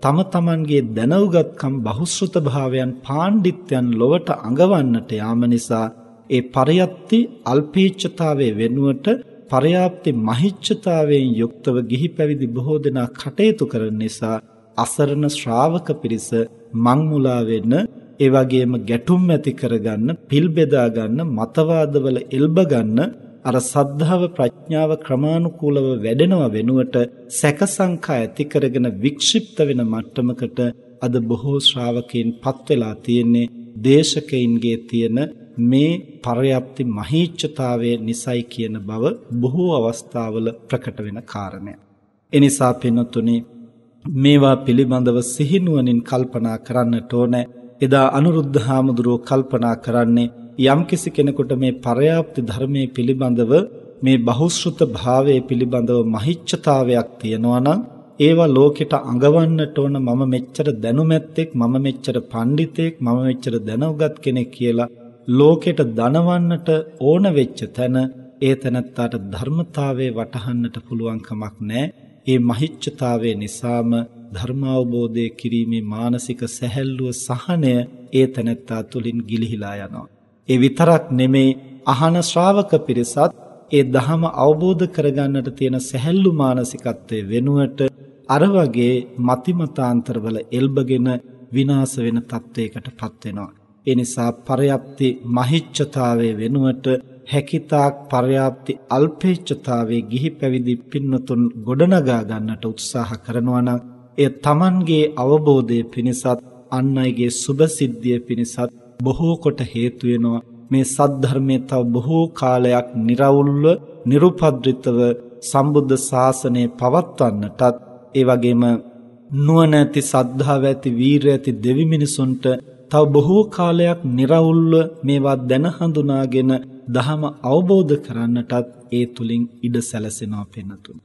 තම තමන්ගේ දැනුගත්කම් බහුශෘත භාවයන් පාණ්ඩිත්‍යයන් ලොවට අඟවන්නට යාම නිසා ඒ පරයත්ති අල්පීච්ඡතාවයේ වෙනුවට පරයාප්ති මහිච්ඡතාවයෙන් යුක්තව ගිහි පැවිදි බොහෝ දෙනා කටයුතු කරන නිසා අසරණ ශ්‍රාවක පිරිස මං මුලා වෙන්න ඒ වගේම ගැටුම් ඇති කරගන්න පිල් බෙදා ගන්න මතවාදවල එල්බ ගන්න අර සද්ධාව ප්‍රඥාව ක්‍රමානුකූලව වැඩෙනව වෙනුවට සැකසංකා ඇති කරගෙන වික්ෂිප්ත වෙන මට්ටමකට අද බොහෝ ශ්‍රාවකයන් පත් වෙලා තියෙන්නේ දේශකයින්ගේ තියෙන මේ පරයප්ති මහීච්ඡතාවයේ නිසයි කියන බව බොහෝ අවස්ථාවල ප්‍රකට වෙන කාරණයක්. එනිසා පින්තුනි මේවා පිළිබඳව සිහිනුවණින් කල්පනා කරන්නට ඕන. එදා අනුරුද්ධ හාමුදුරුව කල්පනා කරන්නේ යම්කිසි කෙනෙකුට මේ පරයාප්ති ධර්මයේ පිළිබඳව මේ බහුශෘත භාවයේ පිළිබඳව මහිච්ඡතාවයක් තියෙනවා නම් ඒවා ලෝකෙට අඟවන්නට ඕන මම මෙච්චර දැනුමැත්තෙක් මම මෙච්චර පඬිතෙක් මම මෙච්චර දැනුගත් කෙනෙක් කියලා ලෝකෙට දනවන්නට ඕන වෙච්ච තැන ඒ තැනත්තාට ධර්මතාවයේ වටහන්නට පුළුවන් කමක් නැහැ. ඒ මහිච්ඡතාවය නිසාම ධර්මාවබෝධය කිරීමේ මානසික සැහැල්ලුව සහනය ඒ තැනත්තා තුලින් ගිලිහිලා යනවා. ඒ විතරක් නෙමේ අහන ශ්‍රාවක පිරිසත් ඒ ධහම අවබෝධ කරගන්නට තියෙන සැහැල්ලු මානසිකත්වයේ වෙනුවට අර වගේ මතිමතාන්තරවල එල්බගෙන විනාශ වෙන තත්වයකටපත් වෙනවා. ඒ නිසා පරයප්ති මහිච්ඡතාවයේ වෙනුවට හැකිතාක් පර්‍යාප්ති අල්පේච්ඡතාවයේ ගිහි පැවිදි පින්නතුන් ගොඩනගා ගන්නට උත්සාහ කරනවා නම් එය Tamanගේ අවබෝධය පිණිසත් අන් අයගේ සුභසිද්ධිය පිණිසත් බොහෝ කොට හේතු වෙනවා. මේ සද්ධර්මයේ තව බොහෝ කාලයක් निराවුල්ව nirupadritaව සම්බුද්ධ ශාසනය පවත්වන්නටත් ඒ වගේම නුවණ ඇති සද්ධාව ඇති වීරිය ඇති දෙවි මිනිසුන්ට තව බොහෝ කාලයක් निराවුල්ව මේවා දැන හඳුනාගෙන දහම අවබෝධ කරන්නටත් ඒ තුලින් ඉඩ සැලසෙනවා පෙනතුනි.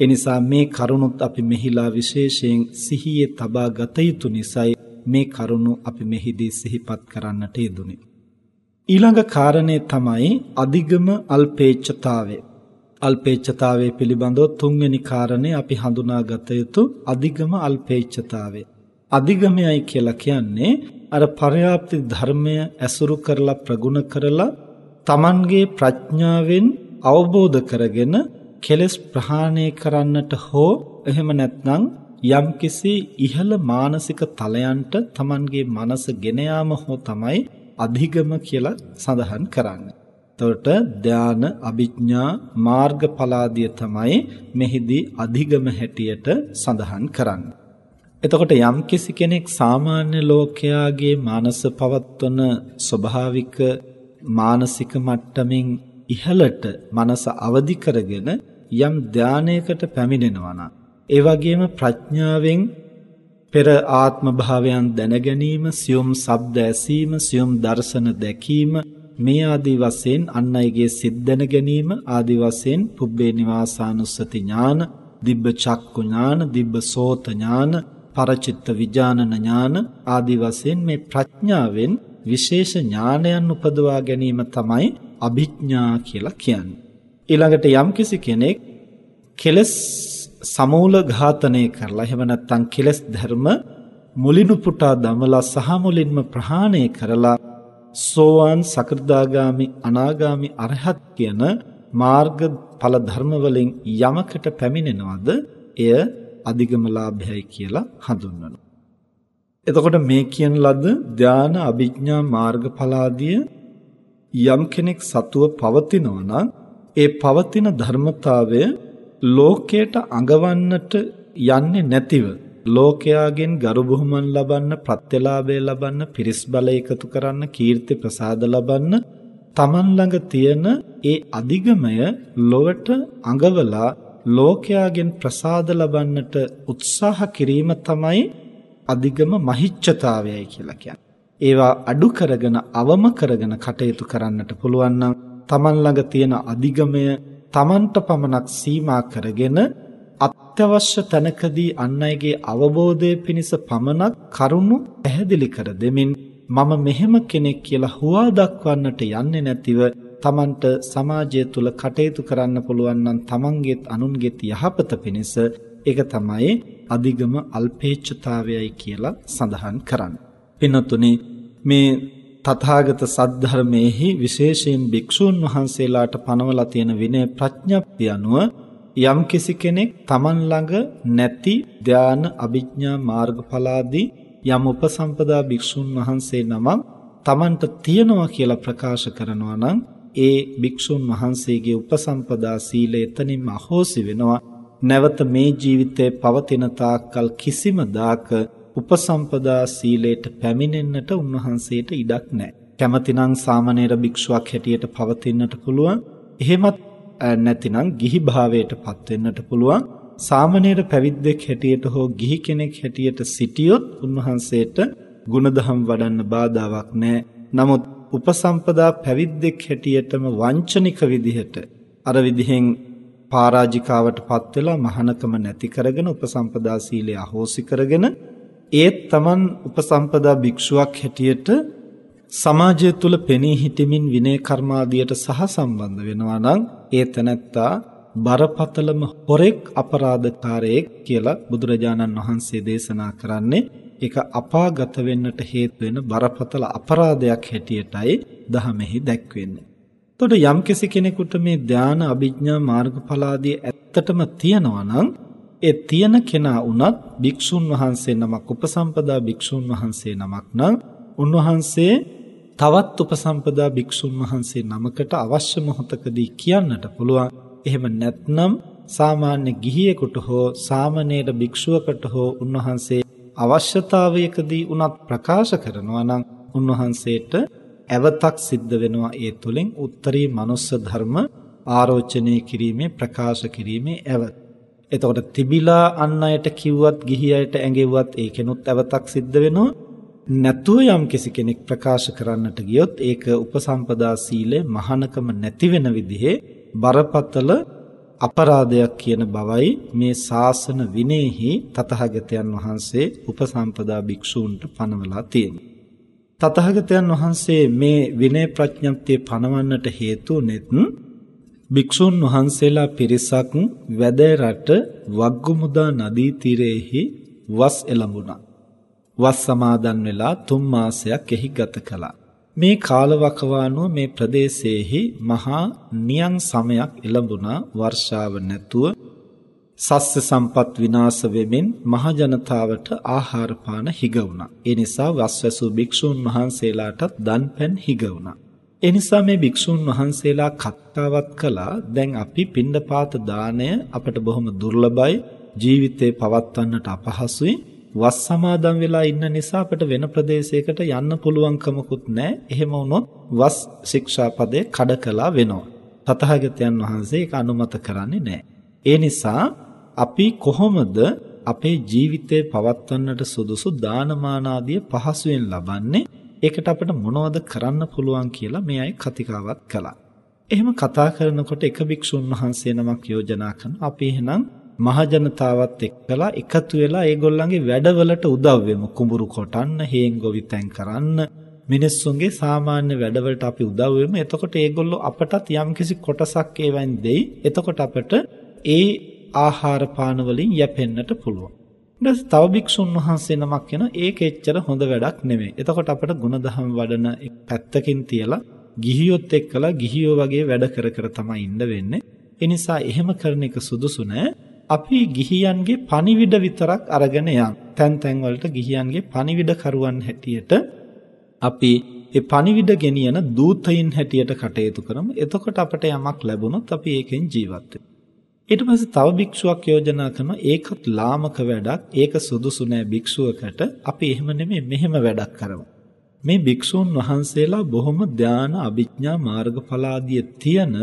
ඒ නිසා මේ කරුණුත් අපි මෙහිලා විශේෂයෙන් සිහියේ තබා ගත යුතු නිසායි මේ කරුණු අපි මෙහිදී සිහිපත් කරන්නට යෙදුනේ. ඊළඟ කාරණේ තමයි අධිගම අල්පේච්ඡතාවය. අල්පේච්ඡතාවය පිළිබඳව තුන්වෙනි කාරණේ අපි හඳුනාගත යුතු අධිගම අල්පේච්ඡතාවය. අධිගමයයි කියලා කියන්නේ අර පරයාප්ති ධර්මය ඇසුරු කරලා ප්‍රගුණ කරලා Tamanගේ ප්‍රඥාවෙන් අවබෝධ කරගෙන කෙලස් ප්‍රහාණය කරන්නට හෝ එහෙම නැත්නම් යම්කිසි ඉහළ මානසික තලයන්ට Tamanගේ මනස ගෙන යාම හෝ තමයි අධිගම කියලා සඳහන් කරන්නේ. එතකොට ධාන අභිඥා මාර්ගඵලාදිය තමයි මෙහිදී අධිගම හැටියට සඳහන් කරන්නේ. එතකොට යම්කිසි කෙනෙක් සාමාන්‍ය ලෝකයාගේ මානස පවත්වන ස්වභාවික මානසික මට්ටමින් ඉහළට මනස අවදි කරගෙන යම් ධානයකට පැමිණෙනවා නම් ඒ වගේම ප්‍රඥාවෙන් පෙර ආත්ම භාවයන් දැන ගැනීම සියුම් ශබ්ද ඇසීම සියුම් දර්ශන දැකීම මේ ආදී වශයෙන් අන් අයගේ සිත් දැන ගැනීම ආදී වශයෙන් පුබ්බේ නිවාසානුස්සති ඥාන දිබ්බ චක්කු ඥාන දිබ්බ සෝත ඥාන පරචිත්ත විඥානන ඥාන ආදී වශයෙන් මේ ප්‍රඥාවෙන් විශේෂ ඥානයන් උපදවා ගැනීම තමයි අභිඥා කියලා කියන්නේ. ඊළඟට යම්කිසි කෙනෙක් කෙලස් සමූල ඝාතනය කරලා එහෙම නැත්නම් කෙලස් ධර්ම මුලිනුපුටා දමලා සහ මුලින්ම ප්‍රහාණය කරලා සෝවාන් සකෘදාගාමි අනාගාමි අරහත් කියන මාර්ග ඵල ධර්ම වලින් යමකට පැමිණෙනවද එය අධිගමලාභයයි කියලා හඳුන්වනවා. එතකොට මේ කියන ලද ධාන අභිඥා මාර්ගඵලාදිය යම් කෙනෙක් සතුව පවතිනවා නම් ඒ පවතින ධර්මතාවය ලෝකයට අඟවන්නට යන්නේ නැතිව ලෝකයාගෙන් ගරු බුහුමන් ලබන්න ප්‍රත්‍යලාභය ලබන්න පිරිස් බල එකතු කරන්න කීර්ති ප්‍රසාද ලබන්න තමන් ළඟ තියෙන ඒ අධිගමය ලොවට අඟවලා ලෝකයාගෙන් ප්‍රසාද ලබන්නට උත්සාහ කිරීම තමයි අධිගම මහිච්ඡතාවයයි කියලා කියන්නේ. ඒවා අඩු කරගෙන අවම කරගෙන කටයුතු කරන්නට පුළුවන් නම් තමන් ළඟ තියෙන අධිගමය තමන්ට පමණක් සීමා කරගෙන අත්‍යවශ්‍ය තැනකදී අන් අයගේ අවබෝධය පිණිස පමණක් කරුණු පැහැදිලි කර දෙමින් මම මෙහෙම කෙනෙක් කියලා හුවා දක්වන්නට යන්නේ නැතිව තමන්ට සමාජය තුල කටයුතු කරන්න පුළුවන් නම් තමන්ගේත් අනුන්ගේත් යහපත පිණිස ඒක තමයි අධිගම අල්පේච්ඡතාවයයි කියලා සඳහන් කරන්නේ. පින්තුනි මේ තථාගත සද්ධර්මයේහි විශේෂයෙන් භික්ෂූන් වහන්සේලාට පනවලා තියෙන විනය ප්‍රඥප්තිය අනුව යම් කිසි කෙනෙක් Taman ළඟ නැති ධාන අභිඥා මාර්ගඵලාදී යම් උපසම්පදා භික්ෂුන් වහන්සේ නමක් Tamanට තියනවා කියලා ප්‍රකාශ කරනවා නම් ඒ භික්ෂුන් වහන්සේගේ උපසම්පදා සීලය එතනින්ම අහෝසි වෙනවා නැවත මේ ජීවිතේ පවතින තාක්කල් කිසිම දාක උපසම්පදා සීලයට පැමිණෙන්නට උන්වහන්සේට ඉඩක් නැහැ. කැමතිනම් සාමණේර භික්ෂුවක් හැටියට පවතින්නට පුළුවන්. එහෙමත් නැතිනම් ගිහි භාවයට පත් වෙන්නට පුළුවන්. සාමණේර පැවිද්දෙක් හැටියට හෝ ගිහි කෙනෙක් හැටියට සිටියොත් උන්වහන්සේට ಗುಣධම් වඩන්න බාධාවක් නැහැ. නමුත් උපසම්පදා පැවිද්දෙක් හැටියටම වංචනික විදිහට අර විදිහෙන් පරාජිකාවට පත් වෙලා මහානකම නැති කරගෙන උපසම්පදා සීලය අහෝසි කරගෙන ඒත් Taman උපසම්පදා භික්ෂුවක් හැටියට සමාජය තුල පෙනී හිටමින් විනය කර්මාදියට සහ සම්බන්ධ වෙනවා නම් ඒ තැනැත්තා බරපතලම හොරෙක් අපරාධකාරයෙක් කියලා බුදුරජාණන් වහන්සේ දේශනා කරන්නේ ඒක අපාගත වෙන්නට හේතු වෙන බරපතල අපරාධයක් හැටියටයි දහමෙහි දැක්වෙන්නේ. එතකොට යම්කිසි කෙනෙකුට මේ ධාන අභිඥා මාර්ගඵලාදී ඇත්තටම තියනවා නම් ඒ තියන කෙනා වුණත් භික්ෂුන් වහන්සේ නමක් උපසම්පදා භික්ෂුන් වහන්සේ නමක් නම් උන්වහන්සේ තවත් උපසම්පදා භික්ෂුන් වහන්සේ නමකට අවශ්‍ය මොහොතකදී කියන්නට පුළුවන්. එහෙම නැත්නම් සාමාන්‍ය ගිහියෙකුට හෝ සාමණේර භික්ෂුවකට හෝ උන්වහන්සේ අවශ්‍යතාවයකදී උනත් ප්‍රකාශ කරනවා නම් උන්වහන්සේට ඇවතක් සිද්ධ වෙනවා ඒ තුලින් උත්තරී මනුස්ස ධර්ම ආරෝචනය කිරීමේ ප්‍රකාශ කිරීමේ ඇවත. එතකොට තිබිලා අන් අයට කිව්වත් ගිහි අයට ඇඟෙව්වත් ඒකෙනුත් ඇවතක් සිද්ධ වෙනවා. නැතුව යම් කිසි කෙනෙක් ප්‍රකාශ කරන්නට ගියොත් ඒක උපසම්පදා සීලය මහානකම නැති වෙන විදිහේ බරපතල අපරාධයක් කියන බවයි මේ ශාසන විනයෙහි තථාගතයන් වහන්සේ උපසම්පදා භික්ෂූන්ට පනවලා තියෙන්නේ. තථාගතයන් වහන්සේ මේ විනය ප්‍රඥප්තිය පනවන්නට හේතු නෙත් භික්ෂූන් වහන්සේලා පිරිසක් වැද රට වග්ගුමුදා නදී තීරයේහි වස් එළඹුණා. වස් සමාදන් වෙලා තුන් මාසයක් එහි ගත කළා. මේ කාලවකවානුව මේ ප්‍රදේශයේහි මහා නියං සමයක් එළඹුණා වර්ෂාව නැතුව සස්්‍ය සම්පත් විනාශ වෙමින් මහ ජනතාවට ආහාර පාන හිග වුණා. ඒ නිසා වස්වැසු භික්ෂූන් වහන්සේලාටත් දන්පැන් හිග වුණා. ඒ නිසා මේ භික්ෂූන් වහන්සේලා කත්තාවත් කළා දැන් අපි පින්ඩපාත දාණය අපට බොහොම දුර්ලභයි ජීවිතේ පවත්වන්නට අපහසුයි වස් සමාදන් වෙලා ඉන්න නිසා අපිට වෙන ප්‍රදේශයකට යන්න පුළුවන්කමකුත් නැහැ. එහෙම වුණොත් වස් ශික්ෂාපදේ කඩකලා වෙනවා. තථාගතයන් වහන්සේ ඒක අනුමත කරන්නේ නැහැ. ඒ නිසා අපි කොහොමද අපේ ජීවිතේ පවත්වන්නට සුදුසු දානමාන ආදිය පහසුවෙන් ලබන්නේ? ඒකට අපිට මොනවද කරන්න පුළුවන් කියලා මේ අය කතිකාවත් කළා. එහෙම කතා කරනකොට එක භික්ෂුන් වහන්සේ නමක් යෝජනා කරනවා අපි එහෙනම් මහජනතාවත් එක්කලා එකතු වෙලා ඒගොල්ලන්ගේ වැඩවලට උදව් වෙමු. කුඹුරු කොටන්න, හේන් ගොවිතැන් කරන්න, මිනිස්සුන්ගේ සාමාන්‍ය වැඩවලට අපි උදව් වෙමු. එතකොට ඒගොල්ලෝ අපටත් යම්කිසි කොටසක් ඒවෙන් දෙයි. එතකොට අපට ඒ ආහාර පාන වලින් යැපෙන්නට පුළුවන්. ඊට තව භික්ෂුන් වහන්සේ නමක් කියන ඒක එච්චර හොඳ වැඩක් නෙමෙයි. එතකොට අපිට ಗುಣධම් වඩන පැත්තකින් තියලා ගිහියොත් එක්කලා ගිහියෝ වගේ වැඩ කර කර තමයි ඉන්න වෙන්නේ. ඒ නිසා එහෙම කරන එක සුදුසු නෑ. අපි ගිහියන්ගේ පණිවිඩ විතරක් අරගෙන යන්. තැන් තැන් වලට ගිහියන්ගේ පණිවිඩ කරුවන් හැටියට අපි ඒ පණිවිඩ ගෙනියන දූතයින් හැටියට කටයුතු කරමු. එතකොට අපට යමක් ලැබුණොත් අපි ඒකෙන් ජීවත් ඊට පස්සේ තව භික්ෂුවක් යෝජනා කරනවා ඒකත් ලාමක වැඩක්. ඒක සුදුසු නෑ භික්ෂුවකට. අපි එහෙම නෙමෙයි මෙහෙම වැඩක් කරමු. මේ භික්ෂූන් වහන්සේලා බොහොම ධාන අභිඥා මාර්ගඵල තියෙන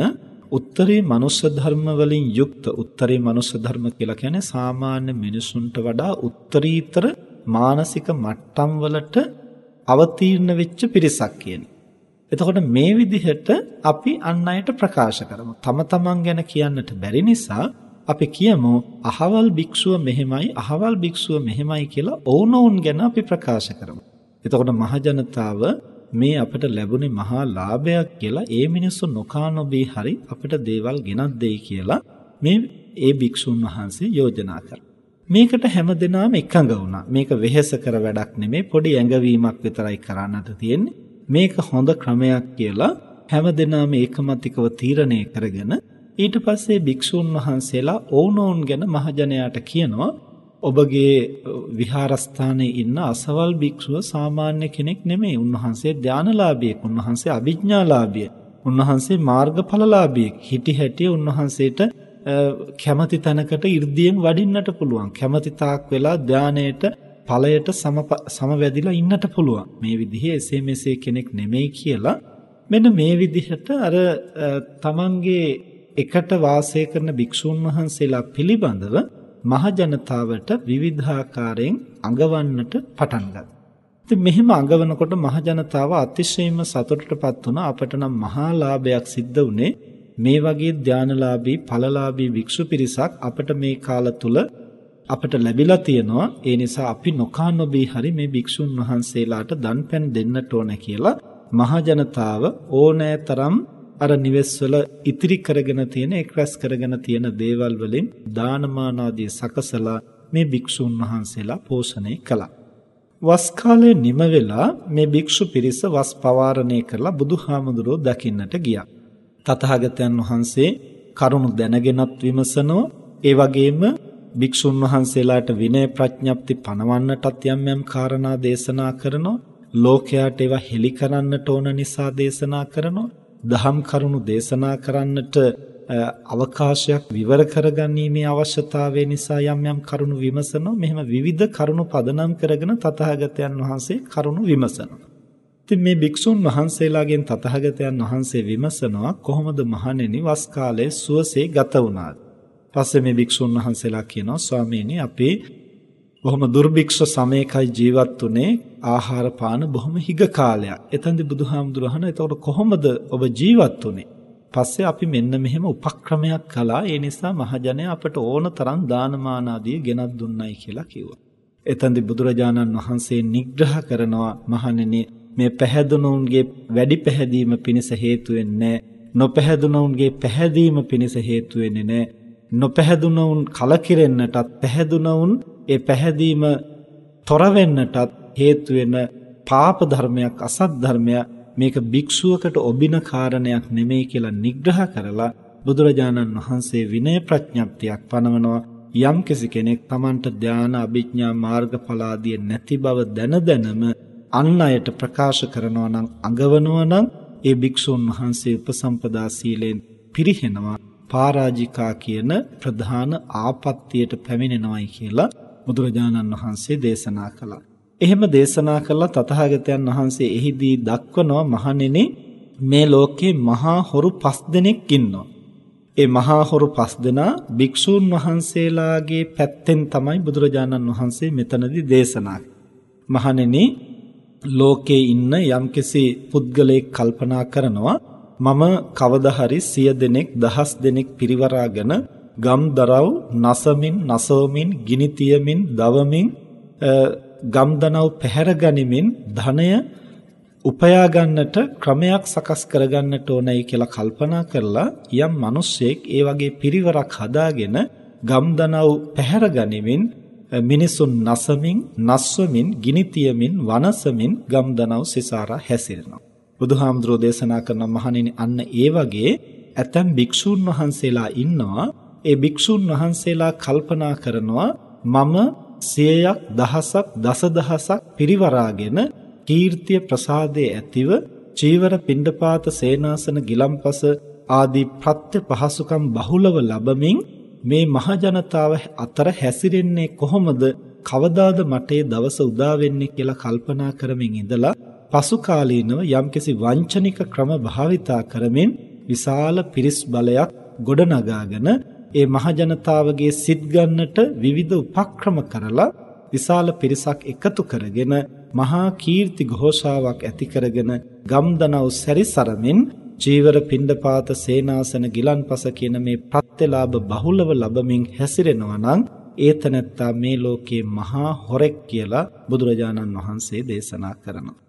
උත්තරී මනුෂ්‍ය ධර්ම වලින් යුක්ත උත්තරී මනුෂ්‍ය ධර්ම කියලා කියන්නේ සාමාන්‍ය මිනිසුන්ට වඩා උත්තරීතර මානසික මට්ටම් වලට අවතීර්ණ වෙච්ච පිරිසක් කියන්නේ. එතකොට මේ විදිහට අපි අන් අයට ප්‍රකාශ කරමු. තම තමන් ගැන කියන්නට බැරි නිසා අපි කියමු අහවල් භික්ෂුව මෙහෙමයි අහවල් භික්ෂුව මෙහෙමයි කියලා ඕනෝන් ගැන අපි ප්‍රකාශ කරමු. එතකොට මහජනතාව මේ අපිට ලැබුණේ මහා ලාභයක් කියලා ඒ මිනිස්සු නොකා නොබී හරි අපිට දේවල් ගෙනත් දෙයි කියලා මේ ඒ භික්ෂුන් වහන්සේ යෝජනා කළා. මේකට හැමදෙනාම එකඟ වුණා. මේක වෙහෙස කර වැඩක් නෙමෙයි පොඩි ඇඟවීමක් විතරයි කරන්නට තියෙන්නේ. මේක හොඳ ක්‍රමයක් කියලා හැමදෙනාම ඒකමතිකව තීරණය කරගෙන ඊට පස්සේ භික්ෂුන් වහන්සේලා ඕනෝන් ගැන මහජනයාට කියනවා ඔබගේ විහාරස්ථානයේ ඉන්න අසවල් භික්ෂුව සාමාන්‍ය කෙනෙක් නෙමෙයි. උන්වහන්සේ ධානලාභියෙක්. උන්වහන්සේ අභිඥාලාභියෙක්. උන්වහන්සේ මාර්ගඵලලාභියෙක්. හිටි හැටි උන්වහන්සේට කැමැති තැනකට 이르දියෙන් වඩින්නට පුළුවන්. කැමැති තාක් වෙලා ධානයට ඵලයට සමවැදිලා ඉන්නට පුළුවන්. මේ විදිහේ එසේ මෙසේ කෙනෙක් නෙමෙයි කියලා මෙන්න මේ විදිහට අර තමන්ගේ එකට වාසය කරන භික්ෂුන් වහන්සේලා පිළිබඳව මහ ජනතාවට විවිධාකාරයෙන් අඟවන්නට පටන් ගත්තා. ඉතින් මෙහෙම අඟවනකොට මහ ජනතාව අතිශයින්ම සතුටටපත් වුණා. අපට නම් මහා ලාභයක් සිද්ධ වුණේ මේ වගේ ධානලාභී, ඵලලාභී වික්ෂු පිරිසක් අපට මේ කාල තුල අපට ලැබිලා තියෙනවා. ඒ නිසා අපි නොකා නොබී හරි මේ භික්ෂුන් වහන්සේලාට දන්පැන් දෙන්නට ඕන කියලා මහ ජනතාව ඕනෑතරම් අර නිවෙස්වල ඉතිරි කරගෙන තියෙන එක් රැස් කරගෙන තියෙන දේවල් වලින් දානමාන ආදී සකසලා මේ භික්ෂුන් වහන්සේලා පෝෂණය කළා. වස් කාලේ නිම වෙලා මේ භික්ෂු පිරිස වස් පවාරණය කරලා බුදුහාමුදුරුවෝ දකින්නට ගියා. තථාගතයන් වහන්සේ කරුණු දැනගෙනත් විමසනවා ඒ වගේම භික්ෂුන් වහන්සේලාට විනය ප්‍රඥප්ති පනවන්නටත් යම් යම් කාරණා දේශනා කරනවා ලෝකයාට ඒවා හෙළි කරන්නට ඕන නිසා දේශනා කරනවා දහම් කරුණු දේශනා කරන්නට අවකාශයක් විවර කරගැනීමේ අවශ්‍යතාවය නිසා යම් යම් කරුණු විමසනවා. මෙහෙම විවිධ කරුණු පදනම් කරගෙන තථාගතයන් වහන්සේ කරුණු විමසනවා. ඉතින් මේ භික්ෂුන් වහන්සේලාගෙන් තථාගතයන් වහන්සේ විමසනවා කොහොමද මහණෙනි වස් කාලයේ සුවසේ ගත වුණාද? පස්සේ මේ භික්ෂුන් වහන්සේලා කියනවා ස්වාමීනි අපි බොහොම දුර්භික්ෂ සමයකයි ජීවත් වුනේ ආහාර පාන බොහොම හිග කාලයක්. එතෙන්දී බුදුහාමුදුර අහන එතකොට කොහොමද ඔබ ජීවත් වුනේ? පස්සේ අපි මෙන්න මෙහෙම උපක්‍රමයක් කළා. ඒ නිසා මහජනයා අපට ඕන තරම් දානමාන ආදී ගෙනත් දුන්නයි කියලා කිව්වා. එතෙන්දී බුදුරජාණන් වහන්සේ නිග්‍රහ කරනවා මහණෙනි මේ පැහැදුණුන්ගේ වැඩි පැහැදීම පිණිස හේතු වෙන්නේ නොපැහැදුණුන්ගේ පැහැදීම පිණිස හේතු වෙන්නේ නැහැ. නොපැහැදුණුන් කලකිරෙන්නටත් පැහැදුණුන් ඒ පැහැදීම තොර වෙන්නටත් හේතු වෙන පාප ධර්මයක් අසත් ධර්මයක් මේක භික්ෂුවකට ඔබින කාරණයක් නෙමෙයි කියලා නිග්‍රහ කරලා බුදුරජාණන් වහන්සේ විනය ප්‍රඥප්තියක් පනවනවා. යම් කෙනෙක් Tamanට ධානා අභිඥා මාර්ගඵල ආදී නැති බව දැන දැනම අන් අයට ප්‍රකාශ කරනවා නම් අඟවනවා නම් ඒ භික්ෂුන් වහන්සේ උපසම්පදා සීලෙන් පිරිහෙනවා. පරාජිකා කියන ප්‍රධාන ආපත්තියට පැමිණෙනවයි කියලා බුදුරජාණන් වහන්සේ දේශනා කළා. එහෙම දේශනා කළා තථාගතයන් වහන්සේ එහිදී දක්වනවා මහණෙනි මේ ලෝකේ මහා හොරු පස් දෙනෙක් ඉන්නවා. ඒ මහා හොරු පස් දෙනා භික්ෂූන් වහන්සේලාගේ පැත්තෙන් තමයි බුදුරජාණන් වහන්සේ මෙතනදී දේශනා මහණෙනි ලෝකේ ඉන්න යම්කිසි පුද්ගලයෙක් කල්පනා කරනවා මම කවදා හරි සිය දෙනෙක් දහස් දෙනෙක් පිරිවරාගෙන ගම් දරව් නසමින් නසවමින් ගිනි තියමින් දවමින් ගම් දනව් පැහැර ගනිමින් ධනය උපයා ගන්නට ක්‍රමයක් සකස් කර ගන්නට ඕනයි කියලා කල්පනා කරලා යම් මිනිස්සෙක් ඒ වගේ පිරිවරක් හදාගෙන ගම් දනව් පැහැර ගනිමින් මිනිසුන් නසමින්, නස්වමින්, ගිනි තියමින්, වනසමින් ගම්දනව් සිසාරා හැසිරෙනවා. බුදුහාමුදුරෝ දේශනා කරන මහණෙනි අන්න ඒ වගේ ඇතම් භික්ෂූන් වහන්සේලා ඉන්නවා. ඒ භික්ෂූන් වහන්සේලා කල්පනා කරනවා මම සියයක් දහසක් දසදහසක් පිරිවරාගෙන කීර්තිය ප්‍රසාදයේ ඇතිව චීවර පිණ්ඩපාත සේනාසන ගිලම්පස ආදී ප්‍රත්‍ය පහසුකම් බහුලව ලැබමින් මේ මහ ජනතාව අතර හැසිරෙන්නේ කොහොමද කවදාද මට දවස උදා වෙන්නේ කියලා කල්පනා කරමින් ඉඳලා පසු කාලීනව යම්කිසි වංචනික ක්‍රම භාවිතා කරමින් විශාල පිරිස් බලයක් ගොඩනගාගෙන ඒ මහ ජනතාවගේ සිත් ගන්නට විවිධ උපක්‍රම කරලා විශාල පිරිසක් එකතු කරගෙන මහා කීර්ති ഘോഷාවක් ඇති කරගෙන ගම්දනව් සැරිසරමින් චීවර පිණ්ඩපාත සේනාසන ගිලන්පස කියන මේ ප්‍රත්‍යලාභ බහුලව ලැබමින් හැසිරෙනවා නම් ඒතනත්තා මේ ලෝකේ මහා හොරෙක් කියලා බුදුරජාණන් වහන්සේ දේශනා කරනවා.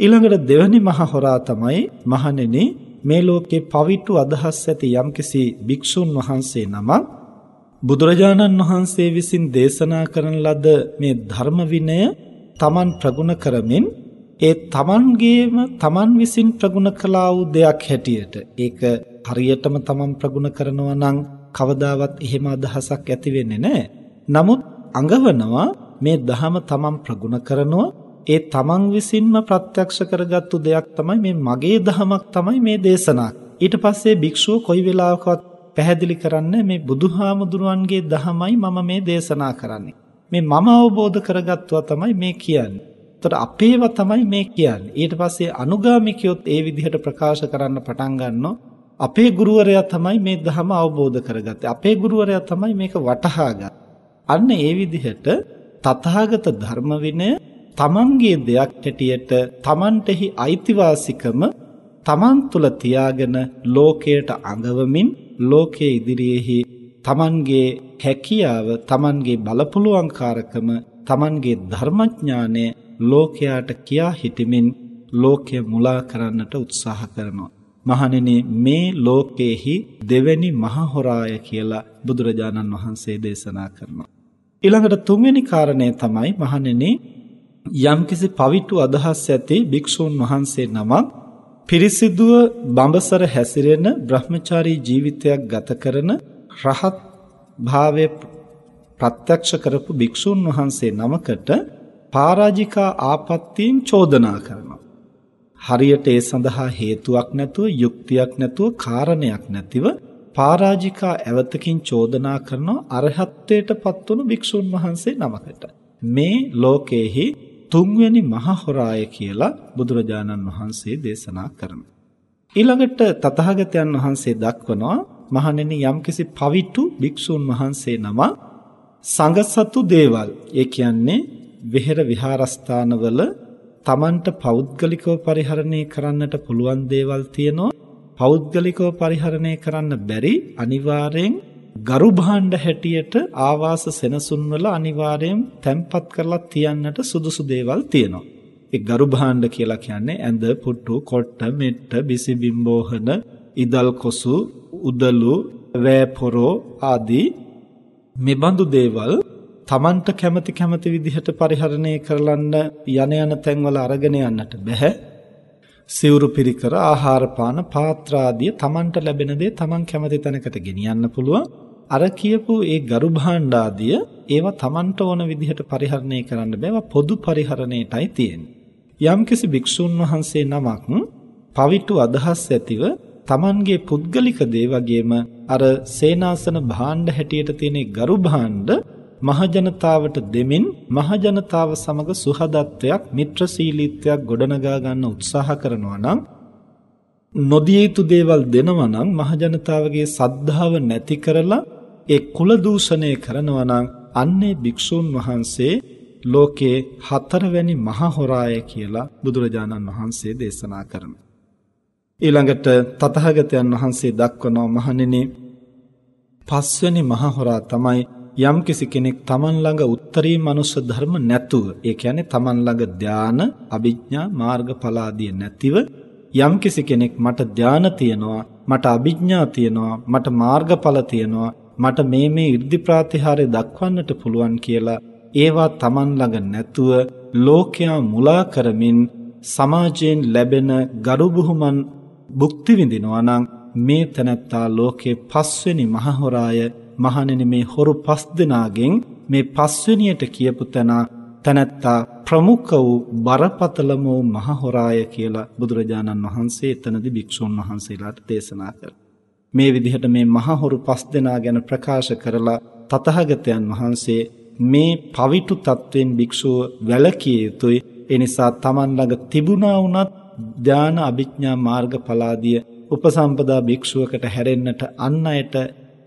ඊළඟට දෙවැනි මහා හොරා තමයි මහණෙනි මේ ලෝකේ පවිතු අදහස් ඇති යම්කිසි භික්ෂුන් වහන්සේ නමක් බුදුරජාණන් වහන්සේ විසින් දේශනා කරන ලද මේ ධර්ම විනය තමන් ප්‍රගුණ කරමින් ඒ තමන්ගේම තමන් විසින් ප්‍රගුණ කළා වූ දෙයක් හැටියට ඒක හරියටම තමන් ප්‍රගුණ කරනවා නම් කවදාවත් එහෙම අදහසක් ඇති වෙන්නේ නැහැ. නමුත් අඟවනවා මේ ධහම තමන් ප්‍රගුණ කරනවා ඒ තමන් විසින්ම ප්‍රත්‍යක්ෂ කරගත්තු දෙයක් තමයි මේ මගේ ධමයක් තමයි මේ දේශනා. ඊට පස්සේ භික්ෂුව කොයි වෙලාවකවත් පැහැදිලි කරන්නේ මේ බුදුහාමුදුරුවන්ගේ ධමයි මම මේ දේශනා කරන්නේ. මේ මම අවබෝධ කරගත්තුවා තමයි මේ කියන්නේ. එතකොට අපේව තමයි මේ කියන්නේ. ඊට පස්සේ අනුගාමිකයොත් ඒ විදිහට ප්‍රකාශ කරන්න පටන් ගන්නවා. අපේ ගුරුවරයා තමයි මේ ධර්ම අවබෝධ කරගත්තේ. අපේ ගුරුවරයා තමයි මේක වටහාගත්තේ. අන්න ඒ විදිහට තථාගත ධර්ම විනය තමන්ගේ දෙයක් හැටියට තමන්ටෙහි අයිතිවාසිකම තමන් තුල තියාගෙන ලෝකයට අඟවමින් ලෝකයේ ඉදිරියේහි තමන්ගේ හැකියාව තමන්ගේ බලපුලුවන්කාරකම තමන්ගේ ධර්මඥානය ලෝකයාට කියා හිටමින් ලෝකය මුලා කරන්නට උත්සාහ කරනවා. මහණෙනි මේ ලෝකයේහි දෙවැනි මහ හොරාය කියලා බුදුරජාණන් වහන්සේ දේශනා කරනවා. ඊළඟට තුන්වෙනි කාරණය තමයි මහණෙනි යම්කිසි පවිතු අදහස් ඇති භික්ෂූන් වහන්සේ නමක් පිරිසිදුව බඹසර හැසිරෙන බ්‍රහ්මචාරී ජීවිතයක් ගත කරන රහත් භාවයේ ප්‍රත්‍යක්ෂ කරපු භික්ෂූන් වහන්සේ නමකට පරාජිකා ආපත්‍යයෙන් චෝදනා කරනවා. හරියට ඒ සඳහා හේතුවක් නැතුව යුක්තියක් නැතුව කාරණයක් නැතිව පරාජිකා ඇවතකින් චෝදනා කරන අරහත්ත්වයට පත්වුණු භික්ෂුන් වහන්සේ නමකට මේ ලෝකයේහි තුන්වෙනි මහ හොරාය කියලා බුදුරජාණන් වහන්සේ දේශනා කරනවා. ඊළඟට තථාගතයන් වහන්සේ දක්වනවා මහණෙනි යම්කිසි පවිතු භික්ෂුන් වහන්සේ නම සංගසතු දේවල් ඒ කියන්නේ විහෙර විහාරස්ථානවල Tamanට පෞද්ගලිකව පරිහරණය කරන්නට පුළුවන් දේවල් තියෙනවා. පෞද්ගලිකව පරිහරණය කරන්න බැරි අනිවාර්යෙන් ගරු භාණ්ඩ හැටියට ආවාස සෙනසුන් වල අනිවාර්යෙන් තැම්පත් කරලා තියන්නට සුදුසු දේවල් තියෙනවා. ඒ ගරු භාණ්ඩ කියලා කියන්නේ ඇඳ, පුටු, කොට්ට, මෙට්ට, බිසි බිම්බෝහන, ඉදල් කොසු, උදලු, වෑපොරෝ ආදී මෙබඳු දේවල් Tamanට කැමති කැමති විදිහට පරිහරණය කරලන්න යන යන තැන්වල අරගෙන යන්නට බෑ. සිවුරු පිරිකර ආහාර පාන පාත්‍ර ආදී Tamanට ලැබෙන දේ Taman කැමති තැනකට ගෙනියන්න පුළුවන්. අර කියපු ඒ ගරු භාණ්ඩ ආදිය ඒවා Tamanට ඕන විදිහට පරිහරණය කරන්න බෑ. පොදු පරිහරණයටයි තියෙන්නේ. යම්කිසි භික්ෂුන් වහන්සේ නමක් පවිතු අදහස් ඇතිව Tamanගේ පුද්ගලික දේ වගේම අර සේනාසන භාණ්ඩ හැටියට තියෙන ගරු භාණ්ඩ මහජනතාවට දෙමින් මහජනතාව සමග සුහදත්වයක් මිත්‍රශීලීත්වයක් ගොඩනගා ගන්න උත්සාහ කරනවා නම් නොදිය යුතු දේවල් දෙනවා නම් මහජනතාවගේ සද්ධාව නැති කරලා ඒ කුල දූෂණය කරනවා නම් අන්නේ භික්ෂූන් වහන්සේ ලෝකේ හතරවැනි මහ හොරාය කියලා බුදුරජාණන් වහන්සේ දේශනා කරනවා. ඊළඟට තථාගතයන් වහන්සේ දක්වනවා මහණෙනි පස්වෙනි මහ හොරා තමයි යම්කිසි කෙනෙක් Taman ළඟ උත්තරී මනුස්ස ධර්ම නැතුව ඒ කියන්නේ Taman ළඟ ධාන, අභිඥා, මාර්ගඵල ආදී නැතිව යම්කිසි කෙනෙක් මට ධාන තියනවා, මට අභිඥා තියනවා, මට මාර්ගඵල තියනවා, මට මේ මේ 이르දි ප්‍රාතිහාර්ය දක්වන්නට පුළුවන් කියලා ඒවා Taman ළඟ නැතුව ලෝකයා මුලා කරමින් සමාජයෙන් ලැබෙන ගරු බුහුමන් භුක්ති විඳිනවා නම් මේ තනත්තා ලෝකේ පස්වෙනි මහහොරාය මහණෙනි මේ හොරු පස් දෙනාගෙන් මේ පස්වෙනියට කියපු තැන තනත්තා ප්‍රමුඛ වූ බරපතලම වූ මහහොරාය කියලා බුදුරජාණන් වහන්සේ එතනදී භික්ෂුන් වහන්සේලාට දේශනා කළා. මේ විදිහට මේ මහහොරු පස් දෙනා ගැන ප්‍රකාශ කරලා තතහගතයන් වහන්සේ මේ පවිතු තත්වෙන් භික්ෂුව වැළකී යුතුයි. ඒ නිසා Taman ළඟ තිබුණා වුණත් ධාන අභිඥා මාර්ගඵලාදිය උපසම්පදා භික්ෂුවකට හැරෙන්නට අන් අයට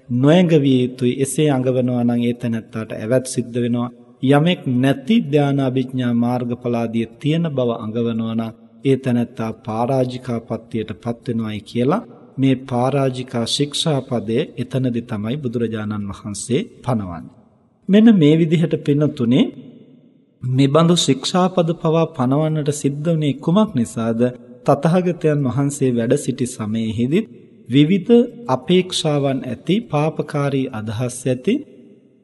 නොයඟවිය යුතුයි. එසේ අඟවනවා නම් ඒ තැනත්තාට ඇවැත් සිද්ධ වෙනවා. යමෙක් නැති ධාන අභිඥා මාර්ගඵලාදිය තියෙන බව අඟවනවා නම් ඒ තැනත්තා පරාජිකාපත්තියටපත් වෙනවායි කියලා මේ පරාජිකා ශික්ෂාපදයේ එතනදි තමයි බුදුරජාණන් වහන්සේ පනවන්නේ. මෙන්න මේ විදිහට පින්නතුනේ මේ බඳු ශික්ෂාපද පවා පනවන්නට සිද්ධ වුණේ කුමක් නිසාද? තථාගතයන් වහන්සේ වැඩ සිටි සමයේදීත් විවිධ අපේක්ෂාවන් ඇති පාපකාරී අදහස් ඇති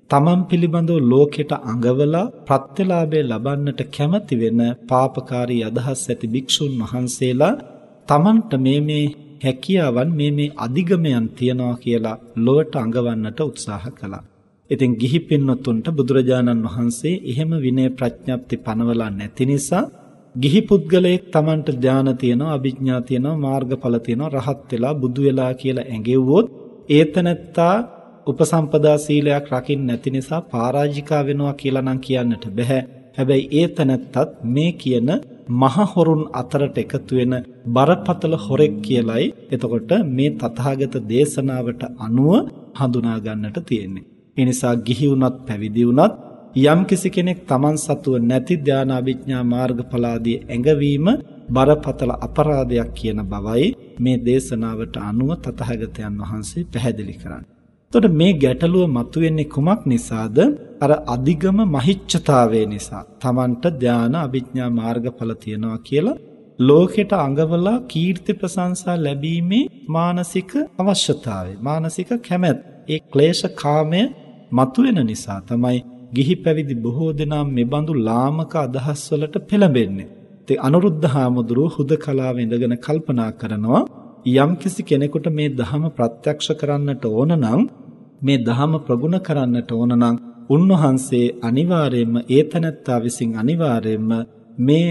තමන් පිළිබඳව ලෝකෙට අඟවලා ප්‍රත්‍යලාභය ලබන්නට කැමති වෙන පාපකාරී අදහස් ඇති භික්ෂුන් වහන්සේලා තමන්ට මේ මේ හැකියාවන් මේ මේ අධිගමයන් තියනවා කියලා ලොවට අඟවන්නට උත්සාහ කළා. ඉතින් ගිහි පින්නතුන්ට බුදුරජාණන් වහන්සේ එහෙම විනය ප්‍රඥප්ති පනවලා නැති නිසා ගිහි පුද්ගලයෙක් Tamanට ධාන තියෙනවා අභිඥා තියෙනවා මාර්ගඵල තියෙනවා රහත් වෙලා බුදු වෙලා කියලා ඇඟෙව්වොත් ඒතනත්තා උපසම්පදා සීලයක් රකින්න නැති නිසා පරාජිකා වෙනවා කියලා නම් කියන්නට බෑ. හැබැයි ඒතනත්තත් මේ කියන මහ හොරුන් අතරට එකතු වෙන බරපතල හොරෙක් කියලයි එතකොට මේ තථාගත දේශනාවට අනුව හඳුනා ගන්නට තියෙන්නේ. ඒ නිසා ගිහි වුණත් පැවිදි වුණත් යම් කිසි කෙනෙක් Taman සතුව නැති ධානා අභිඥා මාර්ගඵලාදී ඇඟවීම බරපතල අපරාධයක් කියන බවයි මේ දේශනාවට අනුව තථාගතයන් වහන්සේ පැහැදිලි කරන්නේ. එතකොට මේ ගැටලුව මතුවෙන්නේ කුමක් නිසාද? අර අධිගම මහිච්ඡතාවය නිසා. Tamanට ධාන අභිඥා මාර්ගඵල තියනවා කියලා ලෝකෙට අඟවලා කීර්ති ප්‍රශංසා ලැබීමේ මානසික අවශ්‍යතාවය, මානසික කැමැත්ත. ඒ ක්ලේශ කාමය මතුවෙන නිසා තමයි ගිහි පැවිදි බොහෝ දෙනා මෙබඳු ලාමක අදහස් වලට පෙළඹෙන්නේ. ඒ අනුරුද්ධ හාමුදුරුව හුදකලාව ඉඳගෙන කල්පනා කරනවා යම්කිසි කෙනෙකුට මේ ධහම ප්‍රත්‍යක්ෂ කරන්නට ඕන නම් මේ ධහම ප්‍රගුණ කරන්නට ඕන නම් උන්වහන්සේ අනිවාර්යයෙන්ම ඒතනත්තා විසින් අනිවාර්යයෙන්ම මේ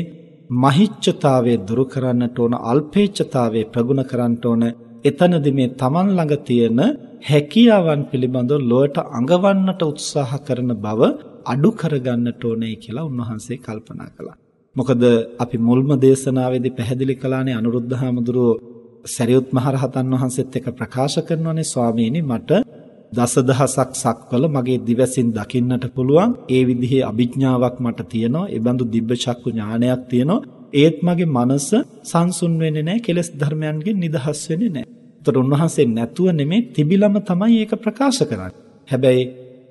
මහිච්ඡතාවය දුරු කරන්නට ඕන අල්පේච්ඡතාවය ප්‍රගුණ කරන්නට ඕන එතනදී මේ Taman ළඟ තියෙන හැකියාවන් පිළිබඳව ලොවට අඟවන්නට උත්සාහ කරන බව අඩු කරගන්නට ඕනේ කියලා උන්වහන්සේ කල්පනා කළා. මොකද අපි මුල්ම දේශනාවේදී පැහැදිලි කළානේ අනුරුද්ධ හාමුදුරුවෝ සරියුත් මහරහතන් වහන්සේත් එක්ක ප්‍රකාශ කරනවානේ ස්වාමීනි මට දසදහසක් සක්වල මගේ දිවසින් දකින්නට පුළුවන්. ඒ විදිහේ අභිඥාවක් මට තියෙනවා. ඒ බඳු දිබ්බ චක්කු ඥානයක් තියෙනවා. ඒත් මගේ මනස සංසුන් වෙන්නේ නැහැ කෙලස් ධර්මයන්ගෙන් නිදහස් වෙන්නේ නැහැ ඒතර උන්වහන්සේ නැතුව නෙමෙයි තිබිලම තමයි ඒක ප්‍රකාශ කරන්නේ. හැබැයි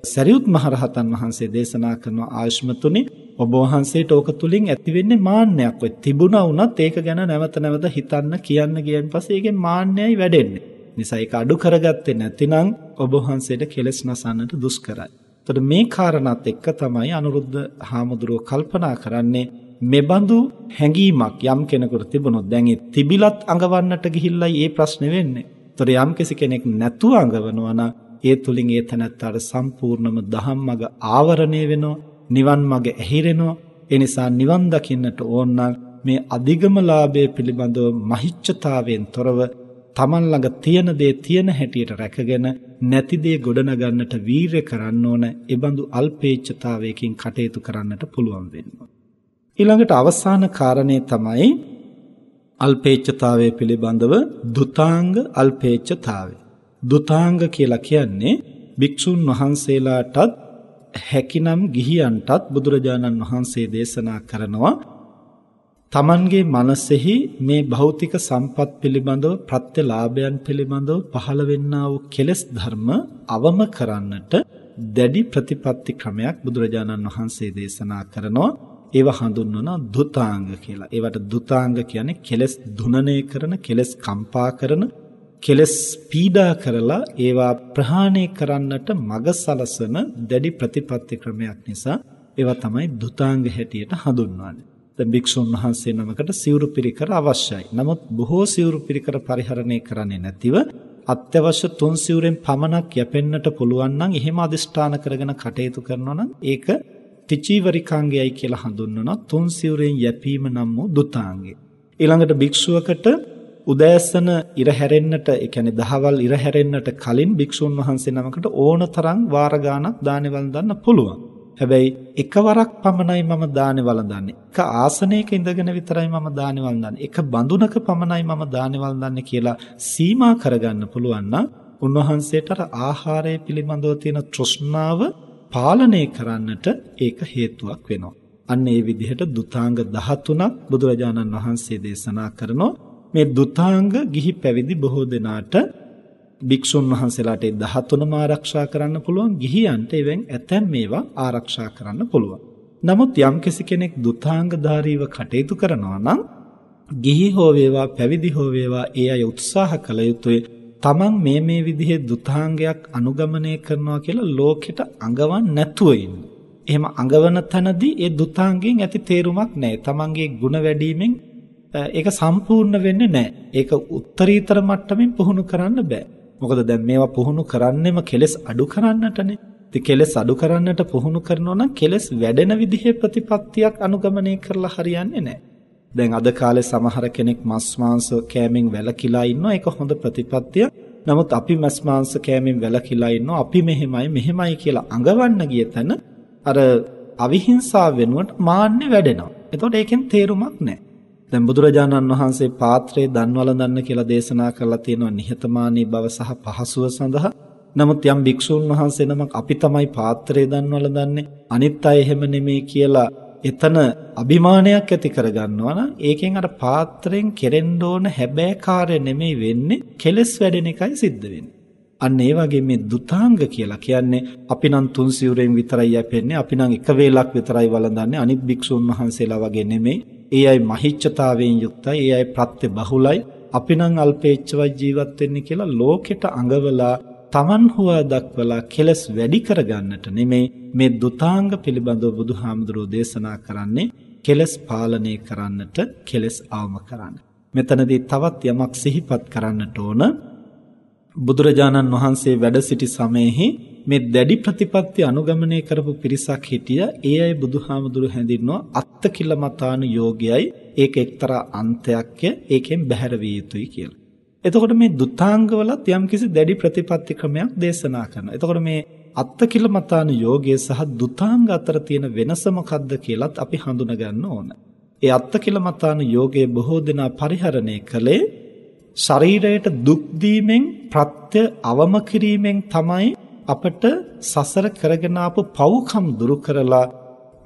සරියුත් මහරහතන් වහන්සේ දේශනා කරන ආයෂ්මතුනි ඔබ වහන්සේට ඕක තුලින් ඇති වෙන්නේ මාන්නයක්. ඔය තිබුණා වුණත් ඒක ගැන නැවත නැවත හිතන්න කියන්න ගියන් පස්සේ ඒකෙන් මාන්නයයි වැඩෙන්නේ. නිසා ඒක අඩු කරගත්තේ නැතිනම් ඔබ වහන්සේට කෙලස් නසන්නට දුෂ්කරයි. එතකොට මේ කාරණාත් එක්ක තමයි අනුරුද්ධ හාමුදුරුව කල්පනා කරන්නේ මෙබඳු හැඟීමක් යම් කෙනෙකුට තිබුණොත් දැන් ඒ තිබිලත් අඟවන්නට ගිහිල්ලයි ඒ ප්‍රශ්නේ වෙන්නේ. ඒතර යම් කෙනෙක් නැතුව අඟවනවා නම් ඒ තුලින් ඒ තැනත්තාට සම්පූර්ණම දහම් මඟ ආවරණය වෙනවා, නිවන් මඟ ඇහිරෙනවා. ඒ නිසා නිවන් දකින්නට ඕන මේ අධිගමලාභය පිළිබඳව මහිච්ඡතාවයෙන් තොරව තමන් ළඟ තියෙන දේ තියෙන හැටියට රැකගෙන නැති දේ ගොඩනගන්නට වීරය කරන්න ඕන. ඒ බඳු අල්පේච්ඡතාවයකින් කටයුතු කරන්නට පුළුවන් වෙනවා. ඊළඟට අවසාන කාරණේ තමයි අල්පේච්ඡතාවය පිළිබඳව දුතාංග අල්පේච්ඡතාවය. දුතාංග කියලා කියන්නේ භික්ෂුන් වහන්සේලාටත් හැකිනම් ගිහියන්ටත් බුදුරජාණන් වහන්සේ දේශනා කරනවා තමන්ගේ මනසෙහි මේ භෞතික සම්පත් පිළිබඳව ප්‍රත්‍යලාභයන් පිළිබඳව පහළ වෙන්නා වූ කෙලෙස් ධර්ම අවම කරන්නට දැඩි ප්‍රතිපත්ති ක්‍රමයක් බුදුරජාණන් වහන්සේ දේශනා කරනවා ඒව හඳුන්වනවා දුතාංග කියලා. ඒවට දුතාංග කියන්නේ කෙලස් දුනනය කරන, කෙලස් කම්පා කරන, කෙලස් පීඩා කරලා ඒවා ප්‍රහාණය කරන්නට මඟ සලසන දැඩි ප්‍රතිපත්ති ක්‍රමයක් නිසා ඒවා තමයි දුතාංග හැටියට හඳුන්වන්නේ. දැන් භික්ෂුන් වහන්සේ නමකට සිවුරු පිරිකර අවශ්‍යයි. නමුත් බොහෝ සිවුරු පිරිකර පරිහරණය කරන්නේ නැතිව අත්‍යවශ්‍ය තුන් සිවුරෙන් පමණක් යැපෙන්නට පුළුවන් නම් එහෙම අදිෂ්ඨාන කරගෙන කටයුතු කරනවා නම් ඒක ත්‍රිචීවරිකාංගයයි කියලා හඳුන්වනවා තුන් සිවුරෙන් යැපීම නම් වූ දුතාංගය. ඊළඟට භික්ෂුවකට උදෑසන ඉර හැරෙන්නට ඒ කියන්නේ දහවල් ඉර හැරෙන්නට කලින් භික්ෂුන් වහන්සේ නමකට ඕනතරම් වාර ගාණක් දානේ වළඳන්න පුළුවන්. හැබැයි එකවරක් පමණයි මම දානේ වළඳන්නේ. එක ආසනයක ඉඳගෙන විතරයි මම දානේ වළඳන්නේ. එක බඳුනක පමණයි මම දානේ වළඳන්නේ කියලා සීමා කරගන්න පුළුවන් නම් උන්වහන්සේට ආහාරය පිළිබඳව තියෙන තෘෂ්ණාව පාලනය කරන්නට ඒක හේතුවක් වෙනවා. අන්න ඒ විදිහට දුතාංග 13ක් බුදුරජාණන් වහන්සේ දේශනා කරනවා. මේ දුතාංග ගිහි පැවිදි බොහෝ දෙනාට භික්ෂුන් වහන්සේලාට ඒ 13ම ආරක්ෂා කරන්න පුළුවන් ගිහියන්ට එවෙන් ඇතැම් මේවා ආරක්ෂා කරන්න පුළුවන්. නමුත් යම්කිසි කෙනෙක් දුතාංගධාරීව කටයුතු කරනවා නම් ගිහි හෝ වේවා පැවිදි හෝ වේවා ඒ අය උත්සාහ කළ යුතුයි තමන් මේ මේ විදිහේ දුතාංගයක් අනුගමනය කරනවා කියලා ලෝකෙට අඟවන් නැතුව ඉන්න. එහෙම අඟවන තැනදී ඒ දුතාංගයෙන් ඇති තේරුමක් නැහැ. තමන්ගේ ಗುಣ වැඩිවීමෙන් ඒක සම්පූර්ණ වෙන්නේ නැහැ. ඒක උත්තරීතර මට්ටමින් පුහුණු කරන්න බෑ. මොකද දැන් මේවා පුහුණු කරන්නෙම කෙලස් අඩු කරන්නටනේ. ඉතින් කෙලස් අඩු කරන්නට පුහුණු කරනවා නම් කෙලස් වැඩෙන විදිහේ ප්‍රතිපත්තියක් අනුගමනය කරලා හරියන්නේ නැහැ. දැන් අද කාලේ සමහර කෙනෙක් මස් මාංශ කෑමෙන් වැළකීලා ඉන්නවා. ඒක හොඳ ප්‍රතිපත්තිය. නමුත් අපි මස් මාංශ කෑමෙන් වැළකීලා ඉන්නවා. අපි මෙහෙමයි මෙහෙමයි කියලා අඟවන්න ගිය තැන අර අවිහිංසාව වෙනුවට මාන්නේ වැඩෙනවා. එතකොට ඒකෙන් තේරුමක් නැහැ. දැන් බුදුරජාණන් වහන්සේ පාත්‍රයේ දන්වල දන්න කියලා දේශනා කරලා තියෙනවා නිහතමානී බව සහ පහසුව සඳහා. නමුත් යම් භික්ෂුන් වහන්සේ නමක් අපි තමයි පාත්‍රයේ දන්වල දන්නේ අනිත් අය එහෙම නෙමෙයි කියලා එතන අභිමානයක් ඇති කරගන්නවා නම් ඒකෙන් අර පාත්‍රයෙන් කෙරෙන්න ඕන හැබෑ කාර්ය නෙමෙයි වෙන්නේ කෙලස් වැඩෙන එකයි සිද්ධ වෙන්නේ. අන්න ඒ වගේ මේ දුතාංග කියලා කියන්නේ අපි නම් තුන් සිවුරෙන් විතරයි යැපෙන්නේ අපි නම් එක වේලක් විතරයි වළඳන්නේ අනිත් භික්ෂුන් වහන්සේලා වගේ නෙමෙයි. ඒ අය මහිච්ඡතාවයෙන් යුක්තයි. ඒ අය ප්‍රත්‍ය බහුලයි. අපි නම් අල්පේච්ඡවයි ජීවත් වෙන්නේ කියලා ලෝකෙට අඟවලා Taman හුවා දක්වලා කෙලස් වැඩි කරගන්නට නෙමෙයි මේ දුතාංග පිළිබඳව බුදුහාමුදුරෝ දේශනා කරන්නේ කෙලස් පාලනය කරන්නට කෙලස් අවම කරන්න. මෙතනදී තවත් යමක් සිහිපත් කරන්නට ඕන බුදුරජාණන් වහන්සේ වැඩ සිටි සමයේහි මේ දැඩි ප්‍රතිපත්ති අනුගමනය කරපු පිරිසක් හිටිය ඒ අය බුදුහාමුදුරු හැඳින්වුවා අත්තකිලමතාන යෝගයයි ඒක එක්තරා අන්තයක්ය ඒකෙන් බැහැර විය යුතුයි කියලා. එතකොට මේ දුතාංගවලත් යම්කිසි දැඩි ප්‍රතිපත්ති ක්‍රමයක් දේශනා කරනවා. එතකොට මේ අත්තකිලමතාන යෝගය සහ දුතාංග අතර තියෙන වෙනස මොකක්ද කියලත් අපි හඳුනා ගන්න ඕන. ඒ අත්තකිලමතාන යෝගයේ බොහෝ දෙනා පරිහරණය කළේ ශරීරයට දුක් දීමෙන් ප්‍රත්‍ය අවම කිරීමෙන් තමයි අපට සසර කරගෙන ආපු පව්කම් දුරු කරලා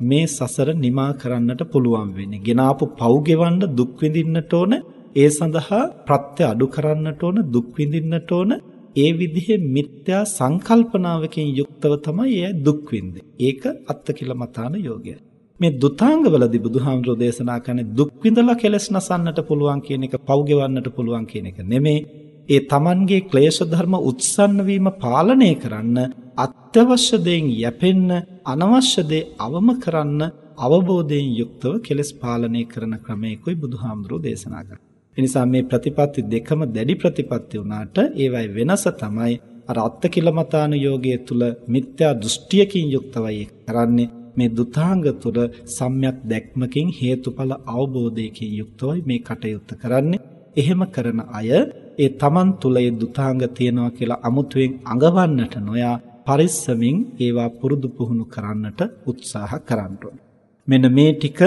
මේ සසර නිමා කරන්නට පුළුවන් වෙන්නේ. ගෙන ආපු පව් ගෙවන්න දුක් විඳින්නට ඕන. ඒ සඳහා ප්‍රත්‍ය අඩු කරන්නට ඕන, දුක් විඳින්නට ඕන. ඒ විදිහේ මිත්‍යා සංකල්පනාවකින් යුක්තව තමයි එය දුක් විඳින්නේ. ඒක අත්තිකිලමතාන යෝගය. මේ දුතාංගවලදී බුදුහාමුදුරෝ දේශනා කරන්නේ දුක් විඳලා කෙලස් නසන්නට පුළුවන් කියන එක, පව් ගෙවන්නට පුළුවන් කියන එක නෙමෙයි. ඒ Tamanගේ ක්ලේශ ධර්ම උත්සන්න වීම පාලනය කරන්න අත්‍යවශ්‍ය දෙයින් යැපෙන්න අනවශ්‍ය දේ අවම කරන්න අවබෝධයෙන් යුක්තව කෙලස් පාලනය කරන ක්‍රමයකයි බුදුහාමුදුරෝ දේශනා කරන්නේ. එනිසා මේ ප්‍රතිපත්ති දෙකම දැඩි ප්‍රතිපත්ති වුණාට ඒවයි වෙනස තමයි අර අත්කිලමතාන යෝගයේ තුල මිත්‍යා දෘෂ්ටියකින් යුක්තවයි කරන්නේ මේ දුතාංග තුල සම්‍යක් දැක්මකින් හේතුඵල අවබෝධයකින් යුක්තවයි මේ කටයුත්ත කරන්නේ. එහෙම කරන අය ඒ තමන් තුල ඒ දුතාංග තියනවා කියලා අමුතුවෙන් අඟවන්නට නොයා පරිස්සමින් ඒවා පුරුදු පුහුණු කරන්නට උත්සාහ කරන්න මෙන්න මේ ටික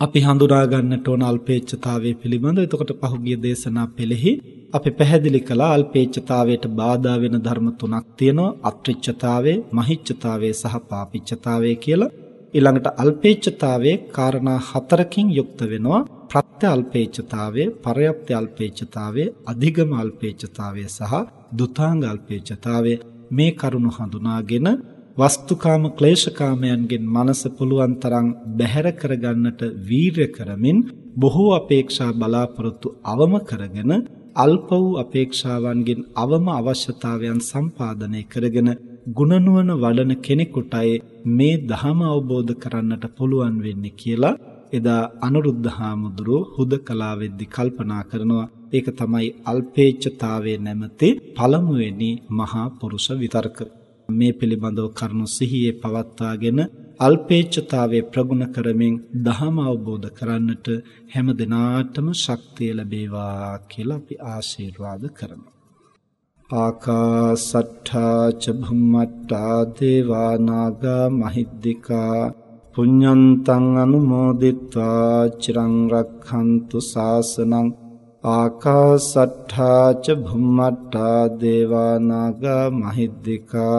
අපි හඳුනා ගන්නට ඕන අල්පේච්ඡතාවයේ පිළිබඳව. එතකොට පහුගිය දේශනා පෙළෙහි අපි පැහැදිලි කළා අල්පේච්ඡතාවයට බාධා වෙන ධර්ම තුනක් තියෙනවා. අත්‍රිච්ඡතාවය, මහිච්ඡතාවය සහ පාපිච්ඡතාවය කියලා. ඊළඟට අල්පේච්ඡතාවයේ කාරණා හතරකින් යුක්ත වෙනවා. ප්‍රත්‍ය අල්පේච්ඡතාවය, පරයප්ති අල්පේච්ඡතාවය, අධිගම අල්පේච්ඡතාවය සහ දුතාංග අල්පේච්ඡතාවය මේ කරුණු හඳුනාගෙන වස්තුකාම ක්ලේශකාමයන්ගෙන් මනස පුළුවන් තරම් බැහැර කරගන්නට වීරය කරමින් බොහෝ අපේක්ෂා බලාපොරොත්තු අවම කරගෙන අල්ප වූ අපේක්ෂාවන්ගෙන් අවම අවශ්‍යතාවයන් සම්පාදනය කරගෙන ගුණනුවණ වඩන කෙනෙකුටයි මේ ධහම අවබෝධ කරන්නට පුළුවන් වෙන්නේ කියලා එදා අනුරුද්ධ හාමුදුරුව හුදකලා වෙද්දි කල්පනා කරනවා. ඒක තමයි අල්පේච්ඡතාවයේ නැමැති පළමුවෙනි මහා පුරුෂ විතර්ක. මේ පිළිබඳව කරුණු සිහියේ පවත්වාගෙන අල්පේච්ඡතාවයේ ප්‍රගුණ කරමින් ධහම අවබෝධ කරන්නට හැම දිනාටම ශක්තිය ලැබේවා කියලා අපි ආශිර්වාද කරමු. ආකාසට්ඨා ච භුම්මට්ඨා දේවා නාග මහිද්దికා පුඤ්ඤන්තං අනුමෝදිත්වා චිරං රක්ඛන්තු සාසනං ආකාසට්ඨා ච භුම්මට්ඨා දේවා නාග මහිද්దికා